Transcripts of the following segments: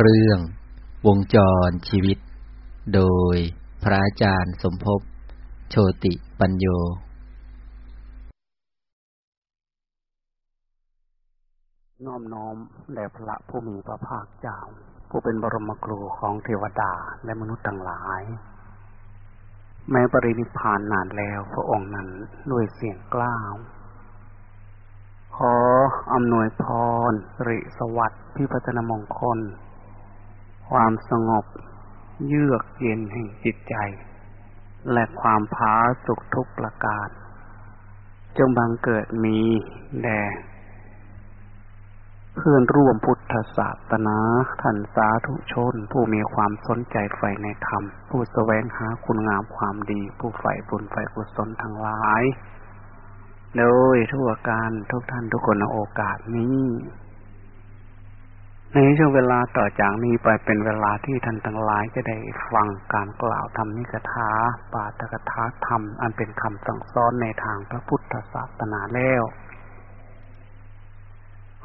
เรื่อง วงจรชีวิต โดยพระอาจารย์สมภพโชติปัญโย น้อมน้อมแด่พระผู้มีพระภาคเจ้า ผู้เป็นบรมครูของเทวดาและมนุษย์ทั้งหลาย แม้ปรินิพานนานแล้วพระองค์นั้นด้วยเสียงกล้าวขออำนวยพรสิริสวัสดิ์พิพัฒนมงคล ความสงบ เยือกเย็นแห่งจิตใจ และความผาสุขทุกประการจงบังเกิดมีแด่เพื่อนร่วมพุทธศาสนาท่านสาธุชน ผู้มีความสนใจใฝ่ในธรรม ผู้แสวงหาคุณงามความดี ผู้ใฝ่บุญใฝ่กุศลทั้งหลาย โดยทั่วการทุกท่านทุกคนในโอกาสนี้ ในช่วงเวลาต่อจากนี้ไปเป็นเวลาที่ท่านทั้งหลายจะได้ฟังการกล่าวธรรมนิกถาปาตกถาธรรม อันเป็นคำสั่งสอนในทางพระพุทธศาสนาแล้ว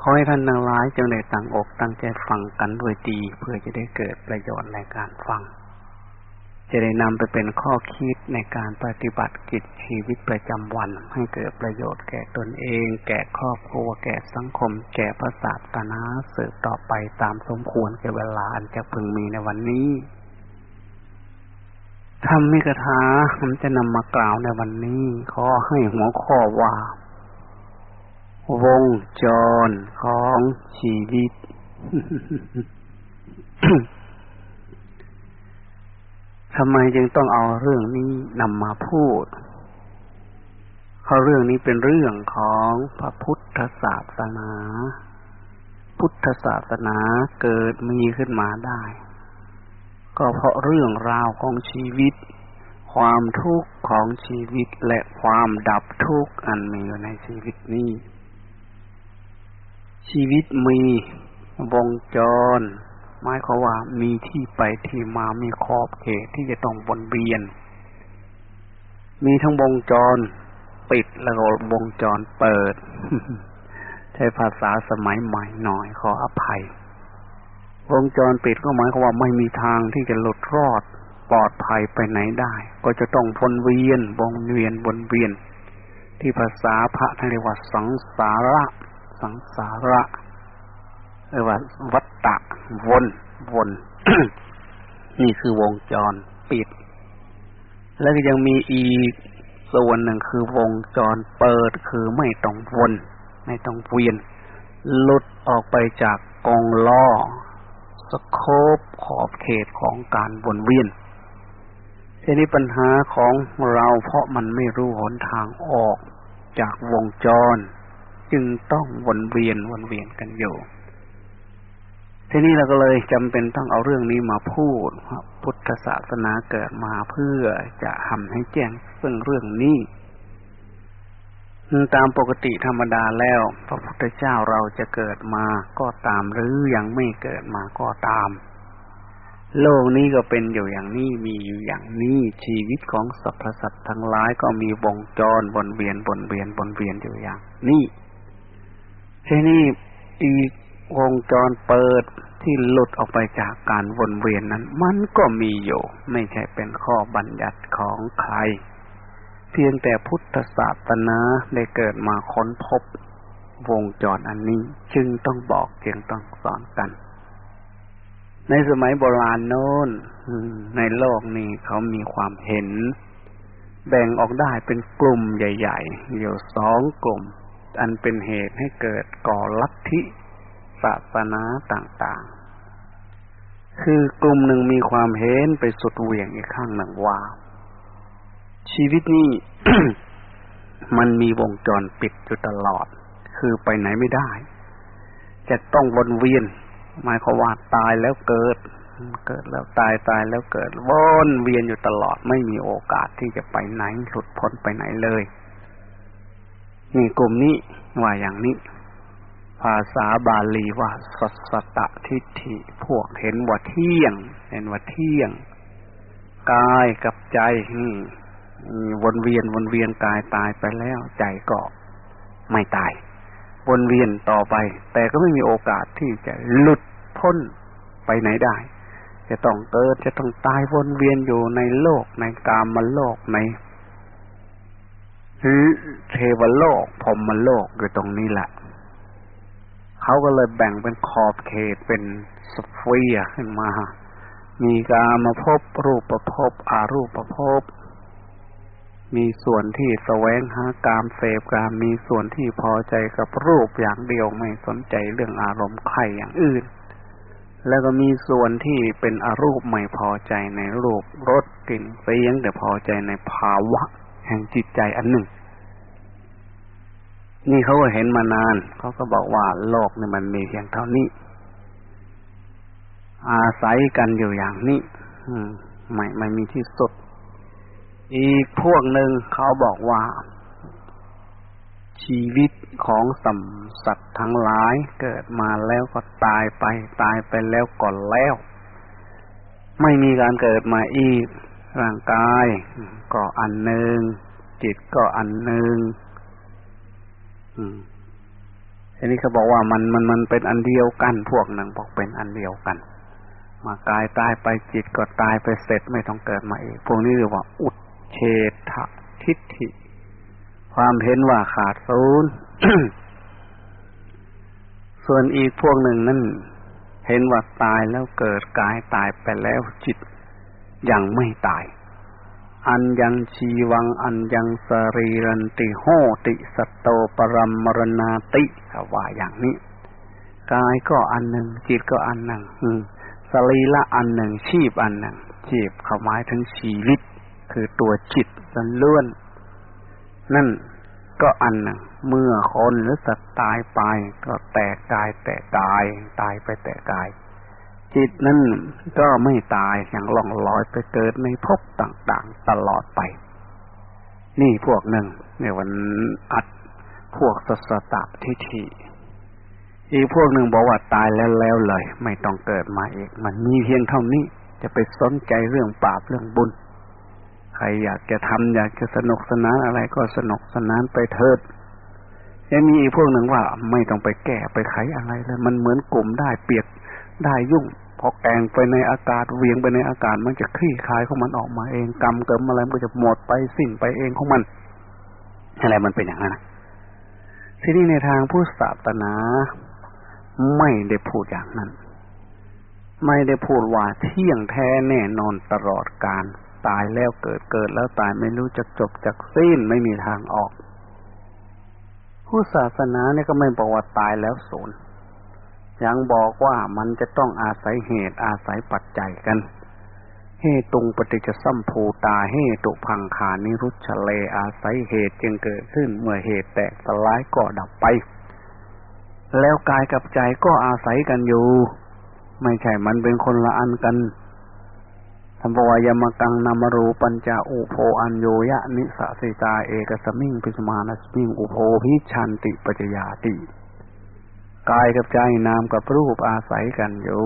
ขอให้ท่านทั้งหลายจงได้ตั้งอกตั้งใจฟังกันด้วยดี เพื่อจะได้เกิดประโยชน์ในการฟัง จะได้นำไปเป็นข้อคิดในการปฏิบัติกิจชีวิตประจำวัน ให้เกิดประโยชน์แก่ตนเอง แก่ครอบครัว แก่สังคม แก่พระศาสนาสืบต่อไปตามสมควรแก่เวลาอันจะพึงมีในวันนี้ทำมิกถาผมจะนำมากล่าวในวันนี้ ขอให้หัวข้อว่า วงจรของชีวิต ทำไมจึงต้องเอาเรื่องนี้นำมาพูดเพราะเรื่องนี้เป็นเรื่องของพระพุทธศาสนา พุทธศาสนาเกิดมีขึ้นมาได้ ก็เพราะเรื่องราวของชีวิต ความทุกข์ของชีวิตและความดับทุกข์อันมีอยู่ในชีวิตนี้ ชีวิตมีวงจร หมายความว่ามีที่ไปที่มามีขอบเขตที่จะต้องวนเวียน มีทั้งวงจรปิดแล้วก็วงจรเปิด ใช้ภาษาสมัยใหม่หน่อยขออภัย วงจรปิดก็หมายความว่าไม่มีทางที่จะหลุดรอดปลอดภัยไปไหนได้ ก็จะต้องวนเวียนวงเวียนวนเวียน ที่ภาษาพระท่านเรียกว่าสังสาระ สังสาระ เรียกว่าวัตตะวนวนนี่คือวงจรปิด แล้วก็ยังมีอีกส่วนหนึ่งคือวงจรเปิดคือไม่ต้องวน ไม่ต้องเวียน หลุดออกไปจากกองล้อสโคบขอบเขตของการวนเวียนทีนี้ปัญหาของเราเพราะมันไม่รู้หนทางออกจากวงจร จึงต้องวนเวียนวนเวียนกันอยู่ ทีนี้เราก็เลยจำเป็นต้องเอาเรื่องนี้มาพูดพุทธศาสนาเกิดมาเพื่อจะทำให้แจ้งซึ่งเรื่องนี้ตามปกติธรรมดาแล้ว พระพุทธเจ้าเราจะเกิดมาก็ตามหรือยังไม่เกิดมาก็ตาม โลกนี้ก็เป็นอยู่อย่างนี้มีอยู่อย่างนี้ชีวิตของสรรพสัตว์ทั้งหลายก็มีวงจรวนเวียนวนเวียนวนเวียนอยู่อย่างนี้ทีนี้อีก วงจรเปิดที่หลุดออกไปจากการวนเวียนนั้น มันก็มีอยู่ ไม่ใช่เป็นข้อบัญญัติของใคร เพียงแต่พุทธศาสนาได้เกิดมาค้นพบ วงจรอันนี้จึงต้องบอกจึงต้องสอนกัน ในสมัยโบราณโน้นในโลกนี้เขามีความเห็น แบ่งออกได้เป็นกลุ่มใหญ่ ๆ อยู่สองกลุ่ม อันเป็นเหตุให้เกิดก่อลัทธิ ศาสนาต่างๆ คือกลุ่มหนึ่งมีความเห็นไปสุดเหวี่ยงอีกข้างหนึ่งว่า ชีวิตนี้มันมีวงจรปิดอยู่ตลอด คือไปไหนไม่ได้ จะต้องวนเวียน หมายความว่าตายแล้วเกิด เกิดแล้วตายตายแล้วเกิด วนเวียนอยู่ตลอด ไม่มีโอกาสที่จะไปไหนหลุดพ้นไปไหนเลยนี่กลุ่มนี้ว่าอย่างนี้ ภาษาบาลีว่าสัสตะทิฏฐิ พวกเห็นว่าเที่ยง เห็นว่าเที่ยง กายกับใจวนเวียนวนเวียนกายตายไปแล้ว ใจก็ไม่ตาย วนเวียนต่อไป แต่ก็ไม่มีโอกาสที่จะหลุดพ้นไปไหนได้ จะต้องเกิดจะต้องตายวนเวียนอยู่ในโลกในกามโลกในเทวโลกพรมโลกอยู่ตรงนี้แหละ เขาก็เลยแบ่งเป็นขอบเขตเป็นสเฟียขึ้นมา มีกามาพบรูปประพบอารูปประพบ มีส่วนที่แสวงหากามเสพกาม มีส่วนที่พอใจกับรูปอย่างเดียวไม่สนใจเรื่องอารมณ์ใครอย่างอื่น แล้วก็มีส่วนที่เป็นอารูปไม่พอใจในรูปรสกลิ่นเสียงแต่พอใจในภาวะ แห่งจิตใจอันหนึ่ง นี่เขาเห็นมานาน เขาก็บอกว่าโลกนี่มันมีเพียงเท่านี้ อาศัยกันอยู่อย่างนี้ไม่ไม่มีที่สุด อีกพวกหนึ่งเขาบอกว่า ชีวิตของสัมสัตว์ทั้งหลายเกิดมาแล้วก็ตายไป ตายไปแล้วก่อนแล้ว ไม่มีการเกิดมาอีก ร่างกายก็อันหนึ่งจิตก็อันหนึ่ง อันนี้เขาบอกว่ามันมันมันเป็นอันเดียวกัน พวกหนึ่งบอกเป็นอันเดียวกัน มากายตายไปจิตก็ตายไปเสร็จไม่ต้องเกิดมาอีก พวกนี้เรียกว่า อุดเฉททิฏฐิ ความเห็นว่าขาดศูนย์ส่วนอีกพวกหนึ่งนั่นเห็นว่าตายแล้วเกิดกายตายไปแล้วจิตยังไม่ตาย อันยังชีวังอันยังสรีรันติโหติสัตโตปรมมรณาติว่าอย่างนี้กายก็อันหนึ่ง จิตก็อันหนึ่งสรีละอันหนึ่งชีพอันหนึ่งชีพเขาหมายถึงชีวิต คือตัวจิตล้วน นั่นก็อันหนึ่ง เมื่อคนหรือสัตว์ตายไป ก็แตกกายแตกกาย ตายไปแตกกาย จิตนั่นก็ไม่ตายอย่างล่องลอยไปเกิดในภพต่างๆ ตลอดไป นี่พวกหนึ่งในวันอัดพวกสสตะทิฏฐิอีกพวกหนึ่งบอกว่าตายแล้วแล้วเลย ไม่ต้องเกิดมาอีก มันมีเพียงเท่านี้ จะไปสนใจเรื่องบาปเรื่องบุญ ใครอยากจะทำอยากจะสนุกสนานอะไรก็สนุกสนานไปเถิดยังมีอีกพวกหนึ่งว่าไม่ต้องไปแก้ไปไขอะไรเลย มันเหมือนกลุ่มได้เปียกได้ยุ่ง พอแกงไปในอากาศเวียงไปในอากาศมันจะคลี่คลายของมันออกมาเองกรรมเกิมอะไรมันก็จะหมดไปสิ้นไปเองของมันอะไรมันเป็นอย่างนั้นที่นี่ในทางผู้ศาสนา ไม่ได้พูดอย่างนั้น ไม่ได้พูดว่าเที่ยงแท้แน่นอนตลอดการตายแล้วเกิดเกิดแล้วตายไม่รู้จะจบจากสิ้นไม่มีทางออก ผู้ศาสนาเนี่ยก็ไม่บอกว่าตายแล้วศูนย์ ยังบอกว่ามันจะต้องอาศัยเหตุอาศัยปัจจัยกันเฮตุงปฏิจจสัมภูตาเฮตุพังขานิรุชเลอาศัยเหตุจึงเกิดขึ้นเมื่อเหตุแตกสลายก็ดับไป แล้วกายกับใจก็อาศัยกันอยู่ ไม่ใช่มันเป็นคนละอันกันสัมปวายมกังนามรูปัญจาอุโพอัญโยยะนิสสิตาเอกสมิงพิสมานัสมิงอุโพพิชันติปัจยาติ กายกับใจนามกับรูปอาศัยกันอยู่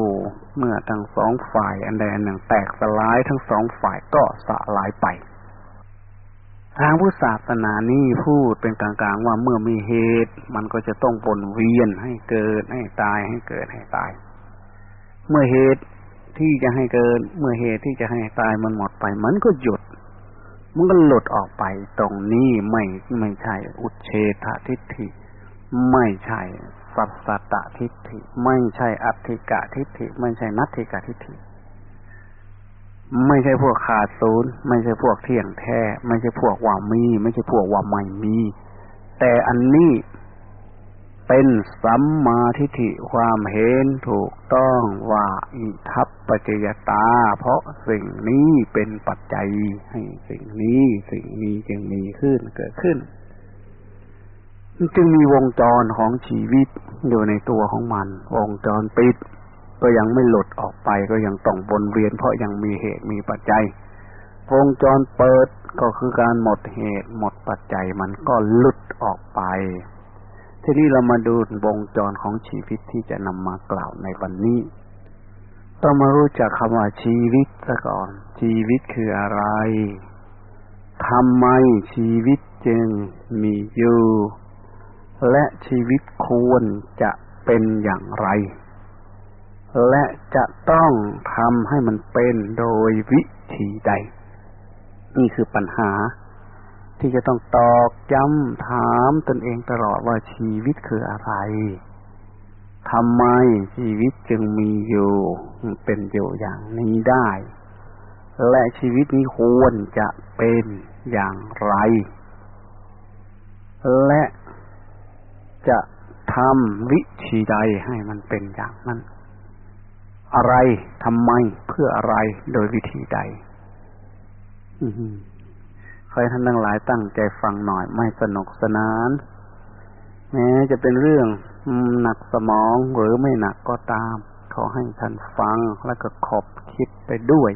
เมื่อทั้งสองฝ่ายอันใดอันหนึ่งแตกสลายทั้งสองฝ่ายก็สลายไป ทางพุทธศาสนานี้พูดเป็นกลางๆว่าเมื่อมีเหตุ มันก็จะต้องวนเวียนให้เกิดให้ตายให้เกิดให้ตาย เมื่อเหตุที่จะให้เกินเมื่อเหตุที่จะให้ตายมันหมดไป มันก็หยุดมันก็หลุดออกไปตรงนี้ไม่ไม่ใช่อุเฉททิฏฐิไม่ใช่ สัสตตทิฏฐิ ไม่ใช่อัติกะทิฏฐิ ไม่ใช่นัตถิกะทิฏฐิ ไม่ใช่พวกขาดศูนย์ ไม่ใช่พวกเที่ยงแท้ ไม่ใช่พวกว่ามี ไม่ใช่พวกว่าไม่มี แต่อันนี้เป็นสัมมาทิฏฐิความเห็นถูกต้องว่าอิทัปปัจจยตา เพราะสิ่งนี้เป็นปัจจัยให้สิ่งนี้สิ่งนี้จึงมีขึ้นเกิดขึ้น จึงมีวงจรของชีวิตอยู่ในตัวของมัน วงจรปิด ก็ยังไม่หลุดออกไปก็ยังต้องวนเวียนเพราะยังมีเหตุมีปัจจัยวงจรเปิดก็คือการหมดเหตุหมดปัจจัยมันก็หลุดออกไป ทีนี้เรามาดูวงจรของชีวิตที่จะนำมากล่าวในวันนี้ ต้องมารู้จักคำว่าชีวิตซะก่อน ชีวิตคืออะไรทำไมชีวิตจึงมีอยู่ และชีวิตควรจะเป็นอย่างไร และจะต้องทำให้มันเป็นโดยวิธีใด นี่คือปัญหา ที่จะต้องตอกย้ำถามตนเองตลอดว่าชีวิตคืออะไรทำไมชีวิตจึงมีอยู่เป็นอยู่อย่างนี้ได้ และชีวิตนี้ควรจะเป็นอย่างไร และ จะทำวิธีใดให้มันเป็นอย่างนั้น อะไรทำไมเพื่ออะไรโดยวิธีใดใครท่านทั้งหลายตั้งใจฟังหน่อยไม่สนุกสนาน แม้จะเป็นเรื่องหนักสมองหรือไม่หนักก็ตาม ขอให้ท่านฟังแล้วก็ขอบคิดไปด้วย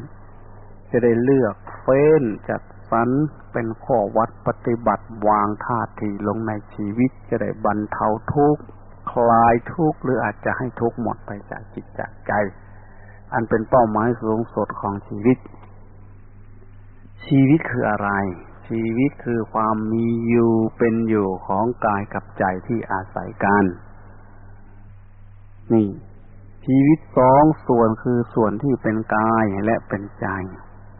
จะได้เลือกเฟ้นจัด สรรเป็นข้อวัดปฏิบัติวางท่าทีลงในชีวิตจะได้บรรเทาทุกข์คลายทุกข์หรืออาจจะให้ทุกข์หมดไปจากจิตจากใจ อันเป็นเป้าหมายสูงสุดของชีวิต ชีวิตคืออะไร ชีวิตคือความมีอยู่เป็นอยู่ของกายกับใจที่อาศัยกันนี่ชีวิตสองส่วนคือส่วนที่เป็นกายและเป็นใจ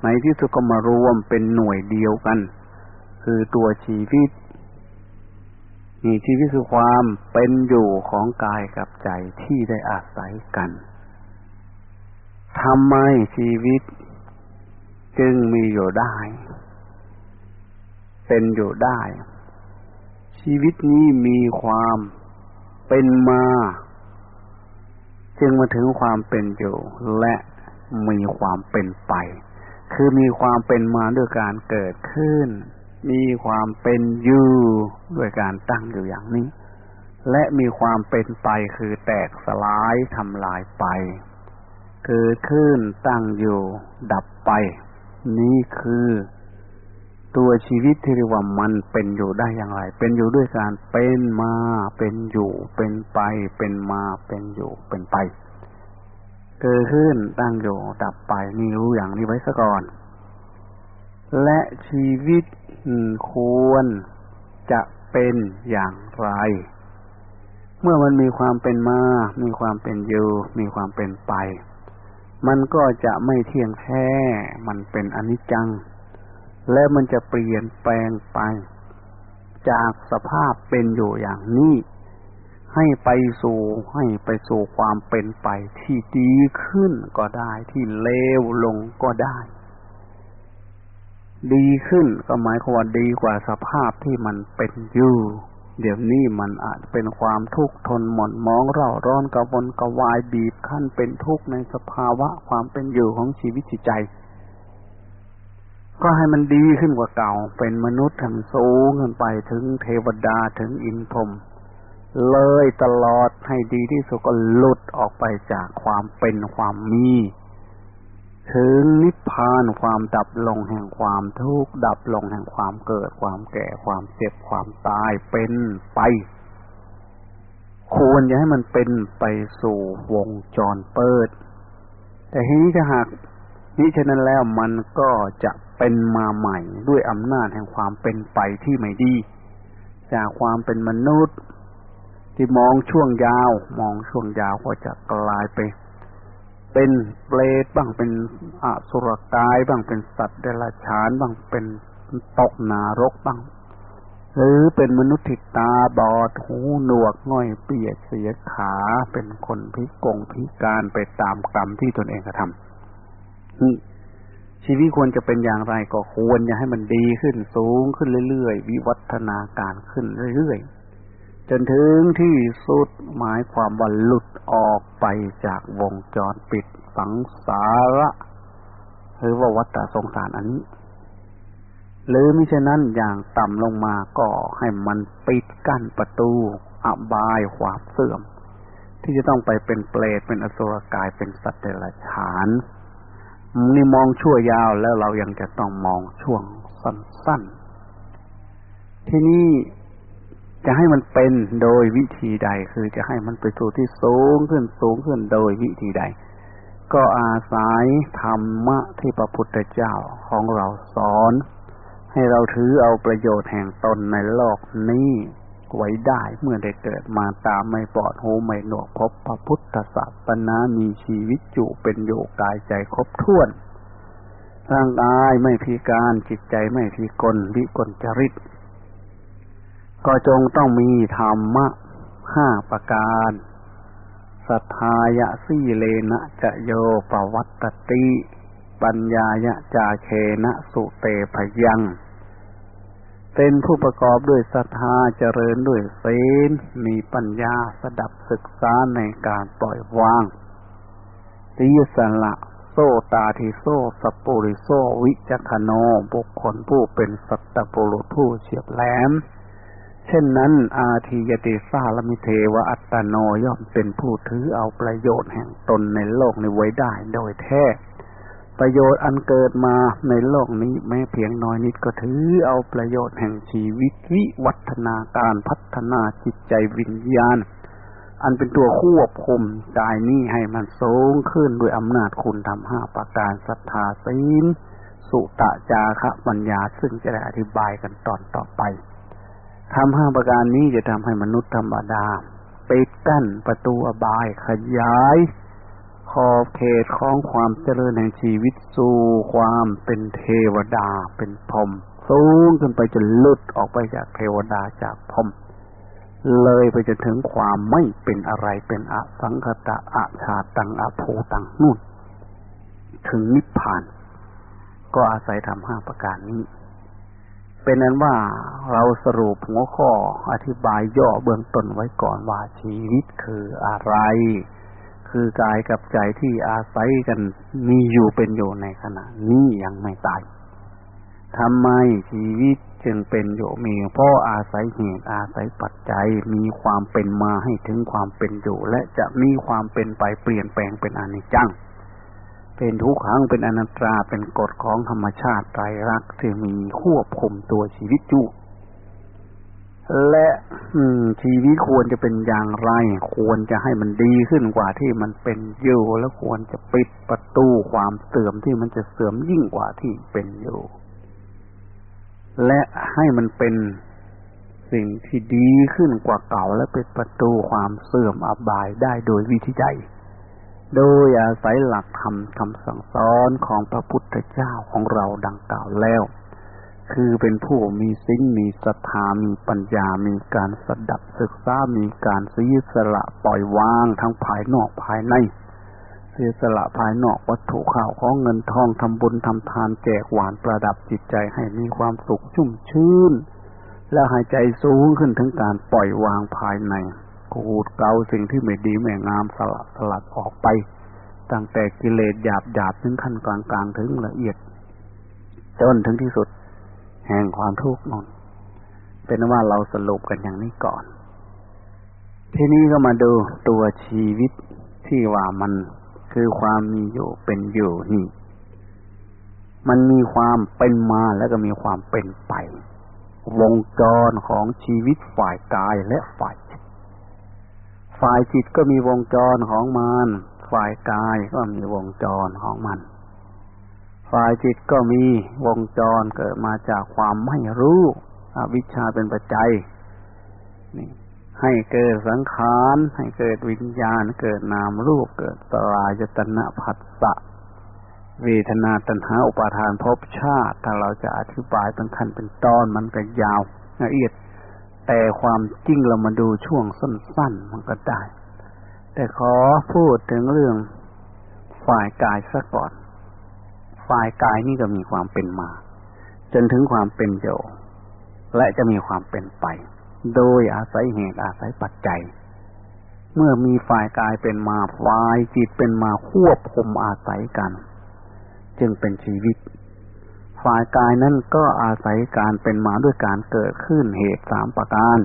ในที่สุดก็มารวมเป็นหน่วยเดียวกัน คือตัวชีวิตนี่ชีวิตคือความเป็นอยู่ของกายกับใจที่ได้อาศัยกันทำไมชีวิต จึงมีอยู่ได้ เป็นอยู่ได้ ชีวิตนี้มีความเป็นมา จึงมาถึงความเป็นอยู่ และมีความเป็นไป คือมีความเป็นมาด้วยการเกิดขึ้น มีความเป็นอยู่ด้วยการตั้งอยู่อย่างนี้ และมีความเป็นไปคือแตกสลายทำลายไป เกิดขึ้นตั้งอยู่ดับไป นี่คือ ตัวชีวิตที่เรียกว่ามันเป็นอยู่ได้อย่างไร เป็นอยู่ด้วยการเป็นมา เป็นอยู่ เป็นไป เป็นมา เป็นอยู่ เป็นไป เกิดขึ้นตั้งอยู่ดับไปนี่รู้อย่างนี้ไว้ซะก่อน และชีวิตควรจะเป็นอย่างไร เมื่อมันมีความเป็นมา มีความเป็นอยู่ มีความเป็นไป มันก็จะไม่เที่ยงแท้ มันเป็นอนิจจัง และมันจะเปลี่ยนแปลงไป จากสภาพเป็นอยู่อย่างนี้ ให้ไปสู่ให้ไปสู่ความเป็นไปที่ดีขึ้นก็ได้ที่เลวลงก็ได้ ดีขึ้นก็หมายความว่าดีกว่าสภาพที่มันเป็นอยู่เดี๋ยวนี้มันอาจเป็นความทุกข์ทนหม่นมองเร่าร้อนกระวนกระวายบีบคั้นเป็นทุกข์ในสภาวะความเป็นอยู่ของชีวิตจิตใจ ก็ให้มันดีขึ้นกว่าเก่า เป็นมนุษย์ทำสูงขึ้นไปถึงเทวดาถึงอินพรม เลยตลอดให้ดีที่สุดก็หลุดออกไปจากความเป็นความมี ถึงนิพพานความดับลงแห่งความทุกข์ดับลงแห่งความเกิดความแก่ความเจ็บความตายเป็นไป ควรจะให้มันเป็นไปสู่วงจรเปิด แต่ทีนี้ถ้าหากนี้ฉะนั้นแล้วมันก็จะเป็นมาใหม่ด้วยอำนาจแห่งความเป็นไปที่ไม่ดี จากความเป็นมนุษย์ ที่มองช่วงยาว มองช่วงยาวก็จะกลายไป เป็นเปรตบ้างเป็นอสุรกายบ้างเป็นสัตว์เดรัจฉานบ้างเป็นตกนารกบ้าง หรือเป็นมนุษย์ที่ตาบอดหูหนวกง่อยเปียกเสียขา เป็นคนพิกงพิการไปตามกรรมที่ตนเองกระทำชีวิตควรจะเป็นอย่างไรก็ควรจะให้มันดีขึ้นสูงขึ้นเรื่อยๆ วิวัฒนาการขึ้นเรื่อยๆ จนถึงที่สุดหมายความว่าหลุดออกไปจากวงจรปิดสังสาระหรือว่าวัฏสงสารอันนี้ หรือมิฉะนั้นอย่างต่ำลงมาก็ให้มันปิดกั้นประตูอบายความเสื่อม ที่จะต้องไปเป็นเปรตเป็นอสุรกายเป็นสัตว์เดรัจฉานนี่มองชั่วยาวแล้วเรายังจะต้องมองช่วงสั้นๆ ที่นี่ จะให้มันเป็นโดยวิธีใด คือจะให้มันไปสู่ที่สูงขึ้นสูงขึ้นโดยวิธีใด ก็อาศัยธรรมะที่พระพุทธเจ้าของเราสอน ให้เราถือเอาประโยชน์แห่งตนในโลกนี้ไว้ได้เมื่อได้เกิดมาตามไม่ปลอดหูไม่หนวกพบพระพุทธศาสนามีชีวิตอยู่เป็นโยกายใจครบถ้วน ร่างกายไม่พิการจิตใจไม่พิกลวิกลจริต ก็จงต้องมีธรรมะห้าประการสัทธายะสีเลนะจะโยปวัตติ ปัญญายะจาเคนะสุเตพยัง เป็นผู้ประกอบด้วยศรัทธาเจริญด้วยเีลมีปัญญาสดับศึกษาในการปล่อยวางติยสละโซตาทิโซสปุริโซวิจคโนบุคคลผู้เป็นสัตตปุรุษผู้เฉียบแหลม เช่นนั้น อาทียติสาลมิเทวอัตตโนย่อมเป็นผู้ถือเอาประโยชน์แห่งตนในโลกนี้ไว้ได้โดยแท้ประโยชน์อันเกิดมาในโลกนี้แม้เพียงน้อยนิดก็ถือเอาประโยชน์แห่งชีวิตวิวัฒนาการพัฒนาจิตใจวิญญาณ อันเป็นตัวควบคุมกายนี้ให้มันสูงขึ้นด้วยอำนาจคุณทำห้าประการศรัทธาศีลสุตะจาคะปัญญาซึ่งจะได้อธิบายกันตอนต่อไป ทำห้าประการนี้จะทำให้มนุษย์ธรรมดาปิดกั้นประตูอบายขยายขอบเขตของความเจริญแห่งชีวิตสู่ความเป็นเทวดาเป็นพรมสูงขึ้นไปจนลุดออกไปจากเทวดาจากพรมเลยไปจนถึงความไม่เป็นอะไรเป็นอสังคตะอาชาตังอภูตังนู่น ถึงนิพพาน ก็อาศัยทำห้าประการนี้ เป็นนั้นว่าเราสรุปหัวข้ออธิบายย่อเบื้องต้นไว้ก่อนว่าชีวิตคืออะไร คือกายกับใจที่อาศัยกันมีอยู่เป็นอยู่ในขณะนี้ยังไม่ตายทำไมชีวิตจึงเป็นอยู่มีเพราะอาศัยเหตุอาศัยปัจจัยมีความเป็นมาให้ถึงความเป็นอยู่ และจะมีความเป็นไปเปลี่ยนแปลงเป็นอนิจจัง เป็นทุกขังเป็นอนัตตาเป็นกฎของธรรมชาติไตรลักษณ์ที่มีควบคุมตัวชีวิตอยู่และชีวิตควรจะเป็นอย่างไร ควรจะให้มันดีขึ้นกว่าที่มันเป็นอยู่ แล้วควรจะปิดประตูความเสื่อมที่มันจะเสื่อมยิ่งกว่าที่เป็นอยู่ และให้มันเป็นสิ่งที่ดีขึ้นกว่าเก่า และเป็นประตูความเสื่อมอบายได้โดยวิธีใด โดยอาศัยหลักธรรมคำสั่งสอนของพระพุทธเจ้าของเราดังกล่าวแล้ว คือเป็นผู้มีสิ่งมีศรัทธามีปัญญามีการสดับศึกษา มีการสียสละปล่อยวางทั้งภายนอกภายในเสียสละภายนอกวัตถุข่าวของเงินทองทำบุญทำทานแจกหวานประดับจิตใจให้มีความสุขชุ่มชื่น และหายใจสูงขึ้นถึงการปล่อยวางภายใน ขูดเกาสิ่งที่ไม่ดีไม่งามสลัดสลัดออกไปตั้งแต่กิเลสหยาบหยาบถึงขั้นกลางกลางถึงละเอียด จนถึงที่สุด แห่งความทุกข์นนเป็นว่าเราสรุปกันอย่างนี้ก่อน ทีนี้ก็มาดูตัวชีวิตที่ว่ามันคือความมีอยู่เป็นอยู่นี่ มันมีความเป็นมาแล้วก็มีความเป็นไป วงจรของชีวิตฝ่ายกายและฝ่าย ฝ่ายจิตก็มีวงจรของมัน ฝ่ายกายก็มีวงจรของมัน ฝ่ายจิตก็มีวงจรเกิดมาจากความไม่รู้อวิชชาเป็นปัจจัยนี่ให้เกิดสังขารให้เกิดวิญญาณ เกิดนามรูป เกิดสลายตนะผัสสะเวทนาตัณหาอุปาทานภพชาติ ถ้าเราจะอธิบายเป็นขั้นเป็นตอนมันก็ยาวละเอียด แต่ความจริงเรามาดูช่วงสั้น ๆ มันก็ได้ แต่ขอพูดถึงเรื่องฝ่ายกายซะก่อน ฝ่ายกายนี่ก็มีความเป็นมา จนถึงความเป็นโยและจะมีความเป็นไป โดยอาศัยเหตุอาศัยปัจจัย เมื่อมีฝ่ายกายเป็นมาฝ่ายจิตเป็นมาควบคุมอาศัยกัน จึงเป็นชีวิต ฝ่ายกายนั้นก็อาศัยการเป็นมาด้วยการเกิดขึ้นเหตุสามประการ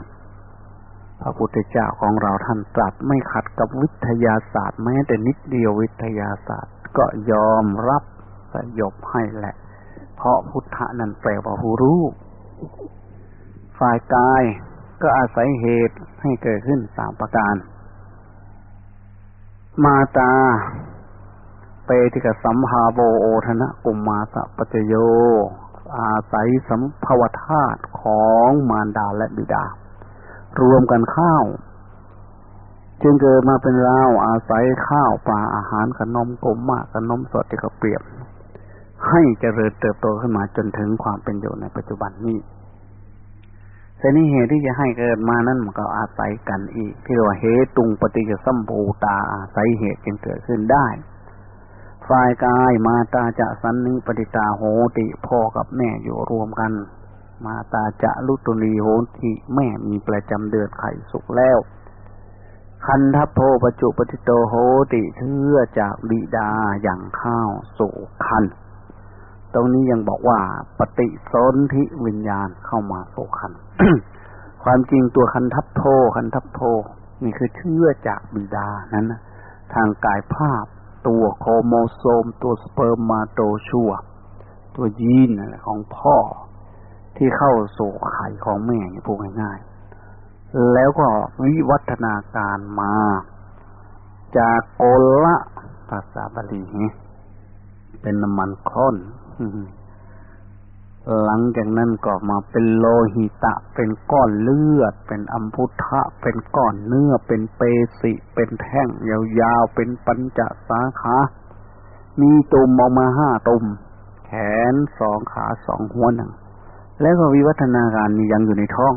พระพุทธเจ้าของเราท่านตรัสไม่ขัดกับวิทยาศาสตร์แม้แต่นิดเดียววิทยาศาสตร์ก็ยอมรับสยบให้แหละ เพราะพุทธะนั้นแปลว่าผู้รู้ ฝ่ายกายก็อาศัยเหตุให้เกิดขึ้นสามประการ มาตา ติกสัมภาโบโอธนะกุมมาสะปัจโย อาศัยสัมภวธาตุของมารดาและบิดา รวมกันข้าว จึงเกิดมาเป็นเราอาศัยข้าวปลาอาหารขนมกลมมากขนมสดที่เขาเปรียบ ให้เจริญเติบโตขึ้นมาจนถึงความเป็นอยู่ในปัจจุบันนี้แต่นี่เหตุที่จะให้เกิดมานั้นมันก็อาศัยกันอีกที่เรียกว่าเหตุงปฏิจสัมภูตาอาศัยเหตุจึงเกิดขึ้นได้ ฝ่ายกายมาตาจะสันนิปฏิตาโหติพ่อกับแม่อยู่รวมกัน มาตาจะลุตุลีโหติแม่มีประจำเดือนไข่สุกแล้ว คันธัพโพ ปัจจุปัฏฐิโตโหติเชื้อจากบิดาหยั่งเข้าสู่ครรภ์ ตรงนี้ยังบอกว่าปฏิสนธิวิญญาณเข้ามาสู่ครรภ์ ความจริงตัวคันธัพโพคันธัพโพนี่คือเชื้อจากบิดานั้นนะทางกายภาพ ตัวโครโมโซม ตัว spermatozoa ตัวยีนของพ่อที่เข้าสู่ไข่ของแม่พูดง่ายๆ แล้วก็วิวัฒนาการมา จากโอละภาษาบาลีเป็นน้ำมันค้น หลังจากนั้นก็มาเป็นโลหิตะ เป็นก้อนเลือด เป็นอัมพุทะเป็นก้อนเนื้อ เป็นเปสิ เป็นแท่งยาวๆ เป็นปัญจสาขา มีตุ่มออกมาห้าตุ่ม แขนสองขาสองหัวหนัง แล้วก็วิวัฒนาการนี้ยังอยู่ในท้อง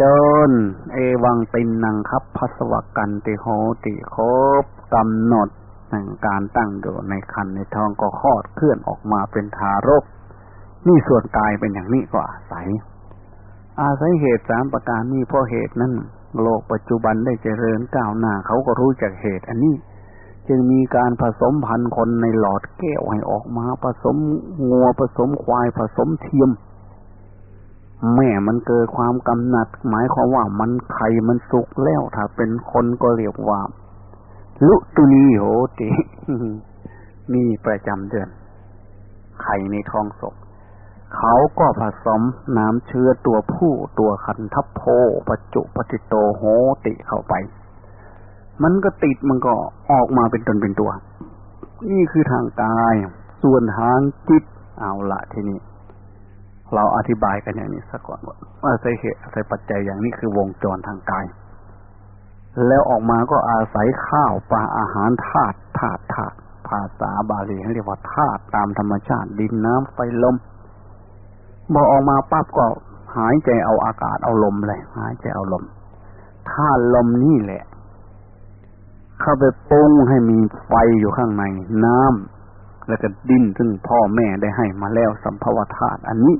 จน เอวังตินนังครับพัสวกันติโหติครบกำหนดแห่งการตั้งอยู่ในคันในท้องก็คลอดเคลื่อนออกมาเป็นทารก นี่ส่วนกายเป็นอย่างนี้ก็อาศัย อาศัยเหตุสามประการนี้เพราะเหตุนั้นโลกปัจจุบันได้เจริญก้าวหน้าเขาก็รู้จากเหตุอันนี้ จึงมีการผสมพันธุ์คนในหลอดแก้วให้ออกมา ผสมงัวผสมควายผสมเทียม แม่มันเกิดความกำหนัด หมายความว่ามันไข่มันสุกแล้วถ้าเป็นคนก็เรียกว่า ลุตุนีโหติมีประจำเดือน ไข่ในท้องศก เขาก็ผสมน้ำเชื้อตัวผู้ตัวคันทัพโพปจุปฏิโตโหติเข้าไป มันก็ติดมันก็ออกมาเป็นตนเป็นตัว นี่คือทางกาย ส่วนทางจิตเอาละทีนี้ เราอธิบายกันอย่างนี้สักก่อนว่าอาศัยเหตุอาศัยปัจจัยอย่างนี้คือวงจรทางกาย แล้วออกมาก็อาศัยข้าวปลาอาหารธาตุธาตุธาตุภาษาบาลีเรียกว่าธาตุตามธรรมชาติดินน้ำไฟลม พอออกมาปั๊บก็หายใจเอาอากาศเอาลมเลย หายใจเอาลมถ้าลมนี่แหละ เข้าไปปรุงให้มีไฟอยู่ข้างในน้ำแล้วก็ดิ้นซึ่งพ่อแม่ได้ให้มาแล้วสัมภวธาตุอันนี้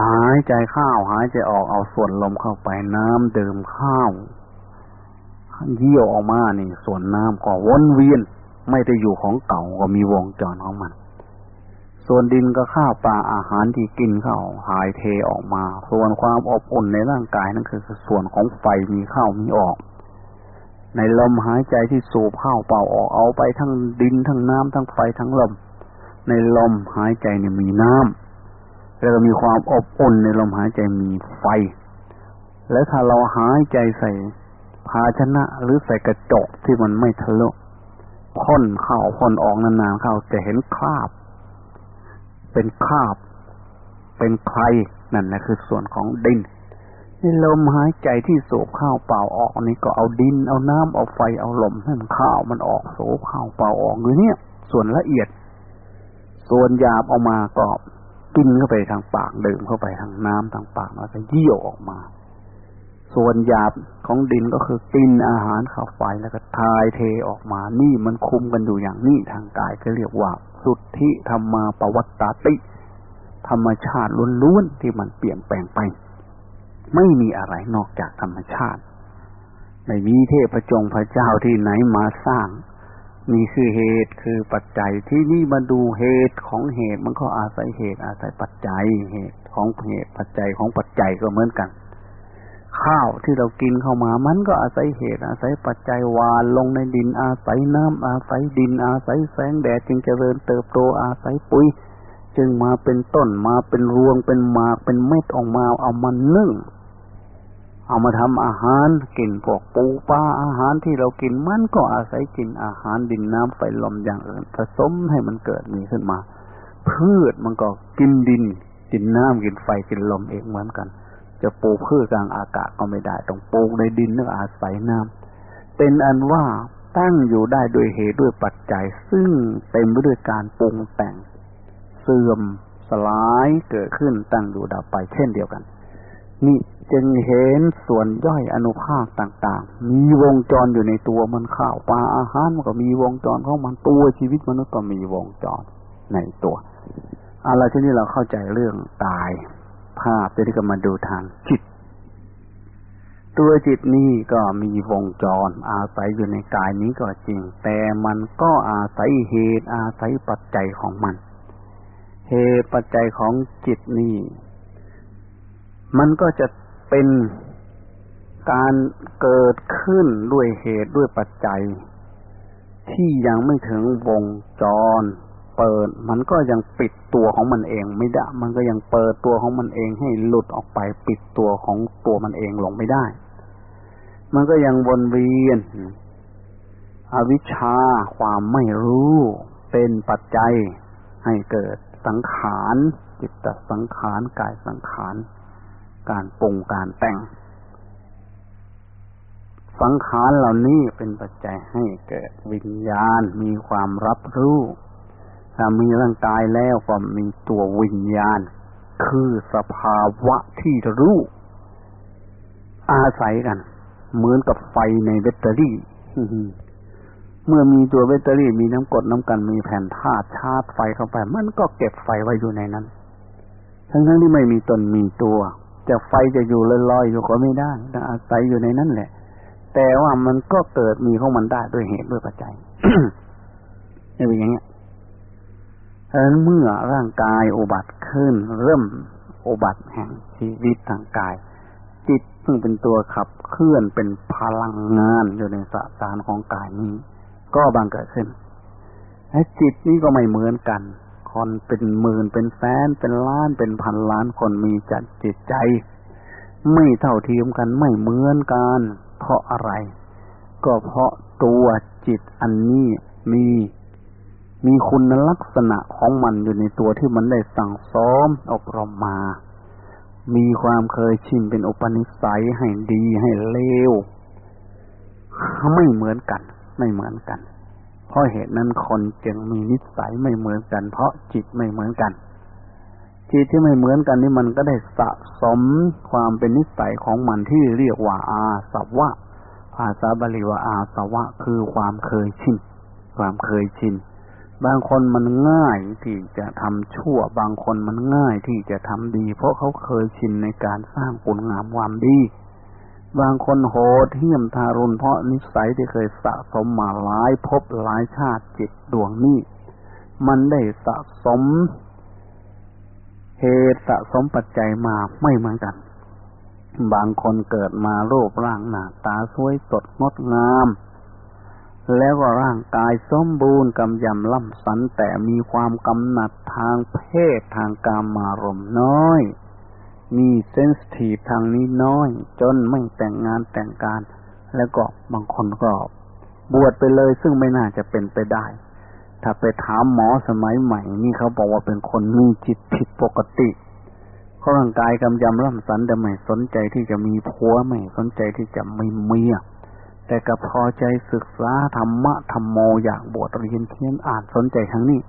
หายใจข้าวหายใจออกเอาส่วนลมเข้าไปน้ำเดิมข้าวเยี่ยวออกมานี่ ส่วนน้ำก็วนเวียน ไม่ได้อยู่ของเก่าก็มีวงจรของมัน ส่วนดินก็ข้าวปลาอาหารที่กินเข้าหายเทออกมา ส่วนความอบอุ่นในร่างกายนั่นคือส่วนของไฟมีเข้ามีออก ในลมหายใจที่สูบเข้าเป่าออกเอาไปทั้งดินทั้งน้ำทั้งไฟทั้งลม ในลมหายใจเนี่ยมีน้ำแล้วก็มีความอบอุ่นในลมหายใจมีไฟ แล้วถ้าเราหายใจใส่ภาชนะหรือใส่กระจกที่มันไม่ทะลุพ่นเข้าพ่นออกนานๆเข้าจะเห็นคราบ เป็นคาบ เป็นใครนั่นแหละคือส่วนของดินในลมหายใจที่สูบข้าวเปล่าออกนี่ก็เอาดิน เอาน้ำเอาไฟเอาลมให้มันข้าวมันออกสูบข้าวเปล่าออกอยู่เนี่ย ส่วนละเอียด ส่วนหยาบออกมาก็กินเข้าไปทางปากดื่มเข้าไปทางน้ำทางปากแล้วก็เยี่ยวออกมา ส่วนหยาบของดินก็คือกินอาหารข้าวไฟแล้วก็ทายเทออกมา นี่มันคุมกันอยู่อย่างนี้ทางกายก็เรียกว่า สุทธิธรรมาปวัตตาติ ธรรมชาติล้วนๆที่มันเปลี่ยนแปลงไป ไม่มีอะไรนอกจากธรรมชาติไม่มีเทพจงพระเจ้าที่ไหนมาสร้างนี่คือเหตุคือปัจจัยที่นี่มาดูเหตุของเหตุมันก็อาศัยเหตุอาศัยปัจจัยเหตุของเหตุปัจจัยของปัจจัยก็เหมือนกัน ข้าวที่เรากินเข้ามา มันก็อาศัยเหตุ อาศัยปัจจัยวานลงในดินอาศัยน้ำอาศัยดิน อาศัยแสงแดดจึงเจริญเติบโตอาศัยปุ๋ย จึงมาเป็นต้นมาเป็นรวงเป็นหมากเป็นเม็ดออกมาเอามานึ่ง เอามาทำอาหารกินพวกปูปลาอาหารที่เรากินมันก็อาศัยกินอาหารดินน้ำไฟลมอย่างอื่นผสมให้มันเกิดมีขึ้นมา พืชมันก็กินดินกินน้ำกินไฟกินลมเองเหมือนกัน จะปลูกพืชกลางอากาศก็ไม่ได้ ต้องปลูกในดินนื้ออาศัยน้ำเป็นอันว่าตั้งอยู่ได้ด้วยเหตุด้วยปัจจัย ซึ่งเต็มไปด้วยการปรุงแต่ง เสื่อมสลายเกิดขึ้นตั้งอยู่ดับไปเช่นเดียวกัน นี่จึงเห็นส่วนย่อยอนุภาคต่างๆ มีวงจรอยู่ในตัวมันข้าวปลาอาหารมันก็มีวงจรของมันตัวชีวิตมนุษย์ก็มีวงจรในตัวอะไรที่นี่เราเข้าใจเรื่องตาย ภาพที่ก็มาดูทางจิต ตัวจิตนี่ก็มีวงจร อาศัยอยู่ในกายนี้ก็จริง แต่มันก็อาศัยเหตุอาศัยปัจจัยของมัน เหตุปัจจัยของจิตนี่ มันก็จะเป็นการเกิดขึ้นด้วยเหตุด้วยปัจจัย ที่ยังไม่ถึงวงจร เปิด มันก็ยังปิดตัวของมันเองไม่ได้ มันก็ยังเปิดตัวของมันเองให้หลุดออกไปปิดตัวของตัวมันเองลงไม่ได้ มันก็ยังวนเวียน อวิชชาความไม่รู้เป็นปัจจัยให้เกิดสังขารจิตตสังขารกายสังขารการปรุงการแต่ง สังขารเหล่านี้เป็นปัจจัยให้เกิดวิญญาณมีความรับรู้ ถ้ามีร่างกายแล้วก็มีตัววิญญาณ คือสภาวะที่รู้ อาศัยกัน เหมือนกับไฟในแบตเตอรี่เมื่อมีตัวแบตเตอรี่มีน้ำกดน้ำกันมีแผ่นธาตุชาร์จไฟเข้าไป มันก็เก็บไฟไว้อยู่ในนั้น ทั้งทั้งที่ไม่มีตนมีตัว จะไฟจะอยู่ลอยๆอยู่ก็ไม่ได้ต้องอาศัยอยู่ในนั้นแหละ แต่ว่ามันก็เกิดมีของมันได้ด้วยเหตุด้วยปัจจัยเป็นอย่างเงี้ย ฉะนั้นเมื่อร่างกายอุบัติขึ้น เริ่มอุบัติแห่งชีวิตทางกาย จิตซึ่งเป็นตัวขับเคลื่อนเป็นพลังงานอยู่ในสสารของกายนี้ ก็บังเกิดขึ้นและจิตนี้ก็ไม่เหมือนกันคนเป็นหมื่นเป็นแสนเป็นล้านเป็นพันล้านคนมีจัดจิตใจ ไม่เท่าเทียมกันไม่เหมือนกัน เพราะอะไร ก็เพราะตัวจิตอันนี้มี มีคุณลักษณะของมันอยู่ในตัวที่มันได้สั่งซ้อมอบรมมา มีความเคยชินเป็นอุปนิสัยให้ดีให้เลวไม่เหมือนกัน ไม่เหมือนกัน เพราะเหตุนั้นคนจึงมีนิสัยไม่เหมือนกัน เพราะจิตไม่เหมือนกัน จิตที่ไม่เหมือนกันนี่มันก็ได้สะสมความเป็นนิสัยของมันที่เรียกว่าอาสวะภาษาบาลีว่าอาสวะ คือความเคยชิน ความเคยชิน บางคนมันง่ายที่จะทำชั่ว บางคนมันง่ายที่จะทำดี เพราะเขาเคยชินในการสร้างคุณงามความดี บางคนโหดเหี้ยมทารุณเพราะนิสัยที่เคยสะสมมาหลายภพหลายชาติจิตดวงนี้ มันได้สะสม เหตุสะสมปัจจัยมาไม่เหมือนกัน บางคนเกิดมารูปร่างหน้าตาสวยสดงดงาม แล้วก็ร่างกายสมบูรณ์กำยำล่ำสันแต่มีความกำหนัดทางเพศทางกามารมน้อย มีเซนสทีฟทางนี้น้อย จนไม่แต่งงานแต่งการ แล้วก็บางคนก็บวชไปเลยซึ่งไม่น่าจะเป็นไปได้ ถ้าไปถามหมอสมัยใหม่ นี่เขาบอกว่าเป็นคนมีจิตผิดปกติเขาร่างกายกำยำร่ำสันแต่ไม่สนใจที่จะมีผัวไม่สนใจที่จะม่เมีย แต่ก็พอใจศึกษาธรรมะธรรมโมอยากบวชเรียนเทียนอ่านสนใจทั้งนี้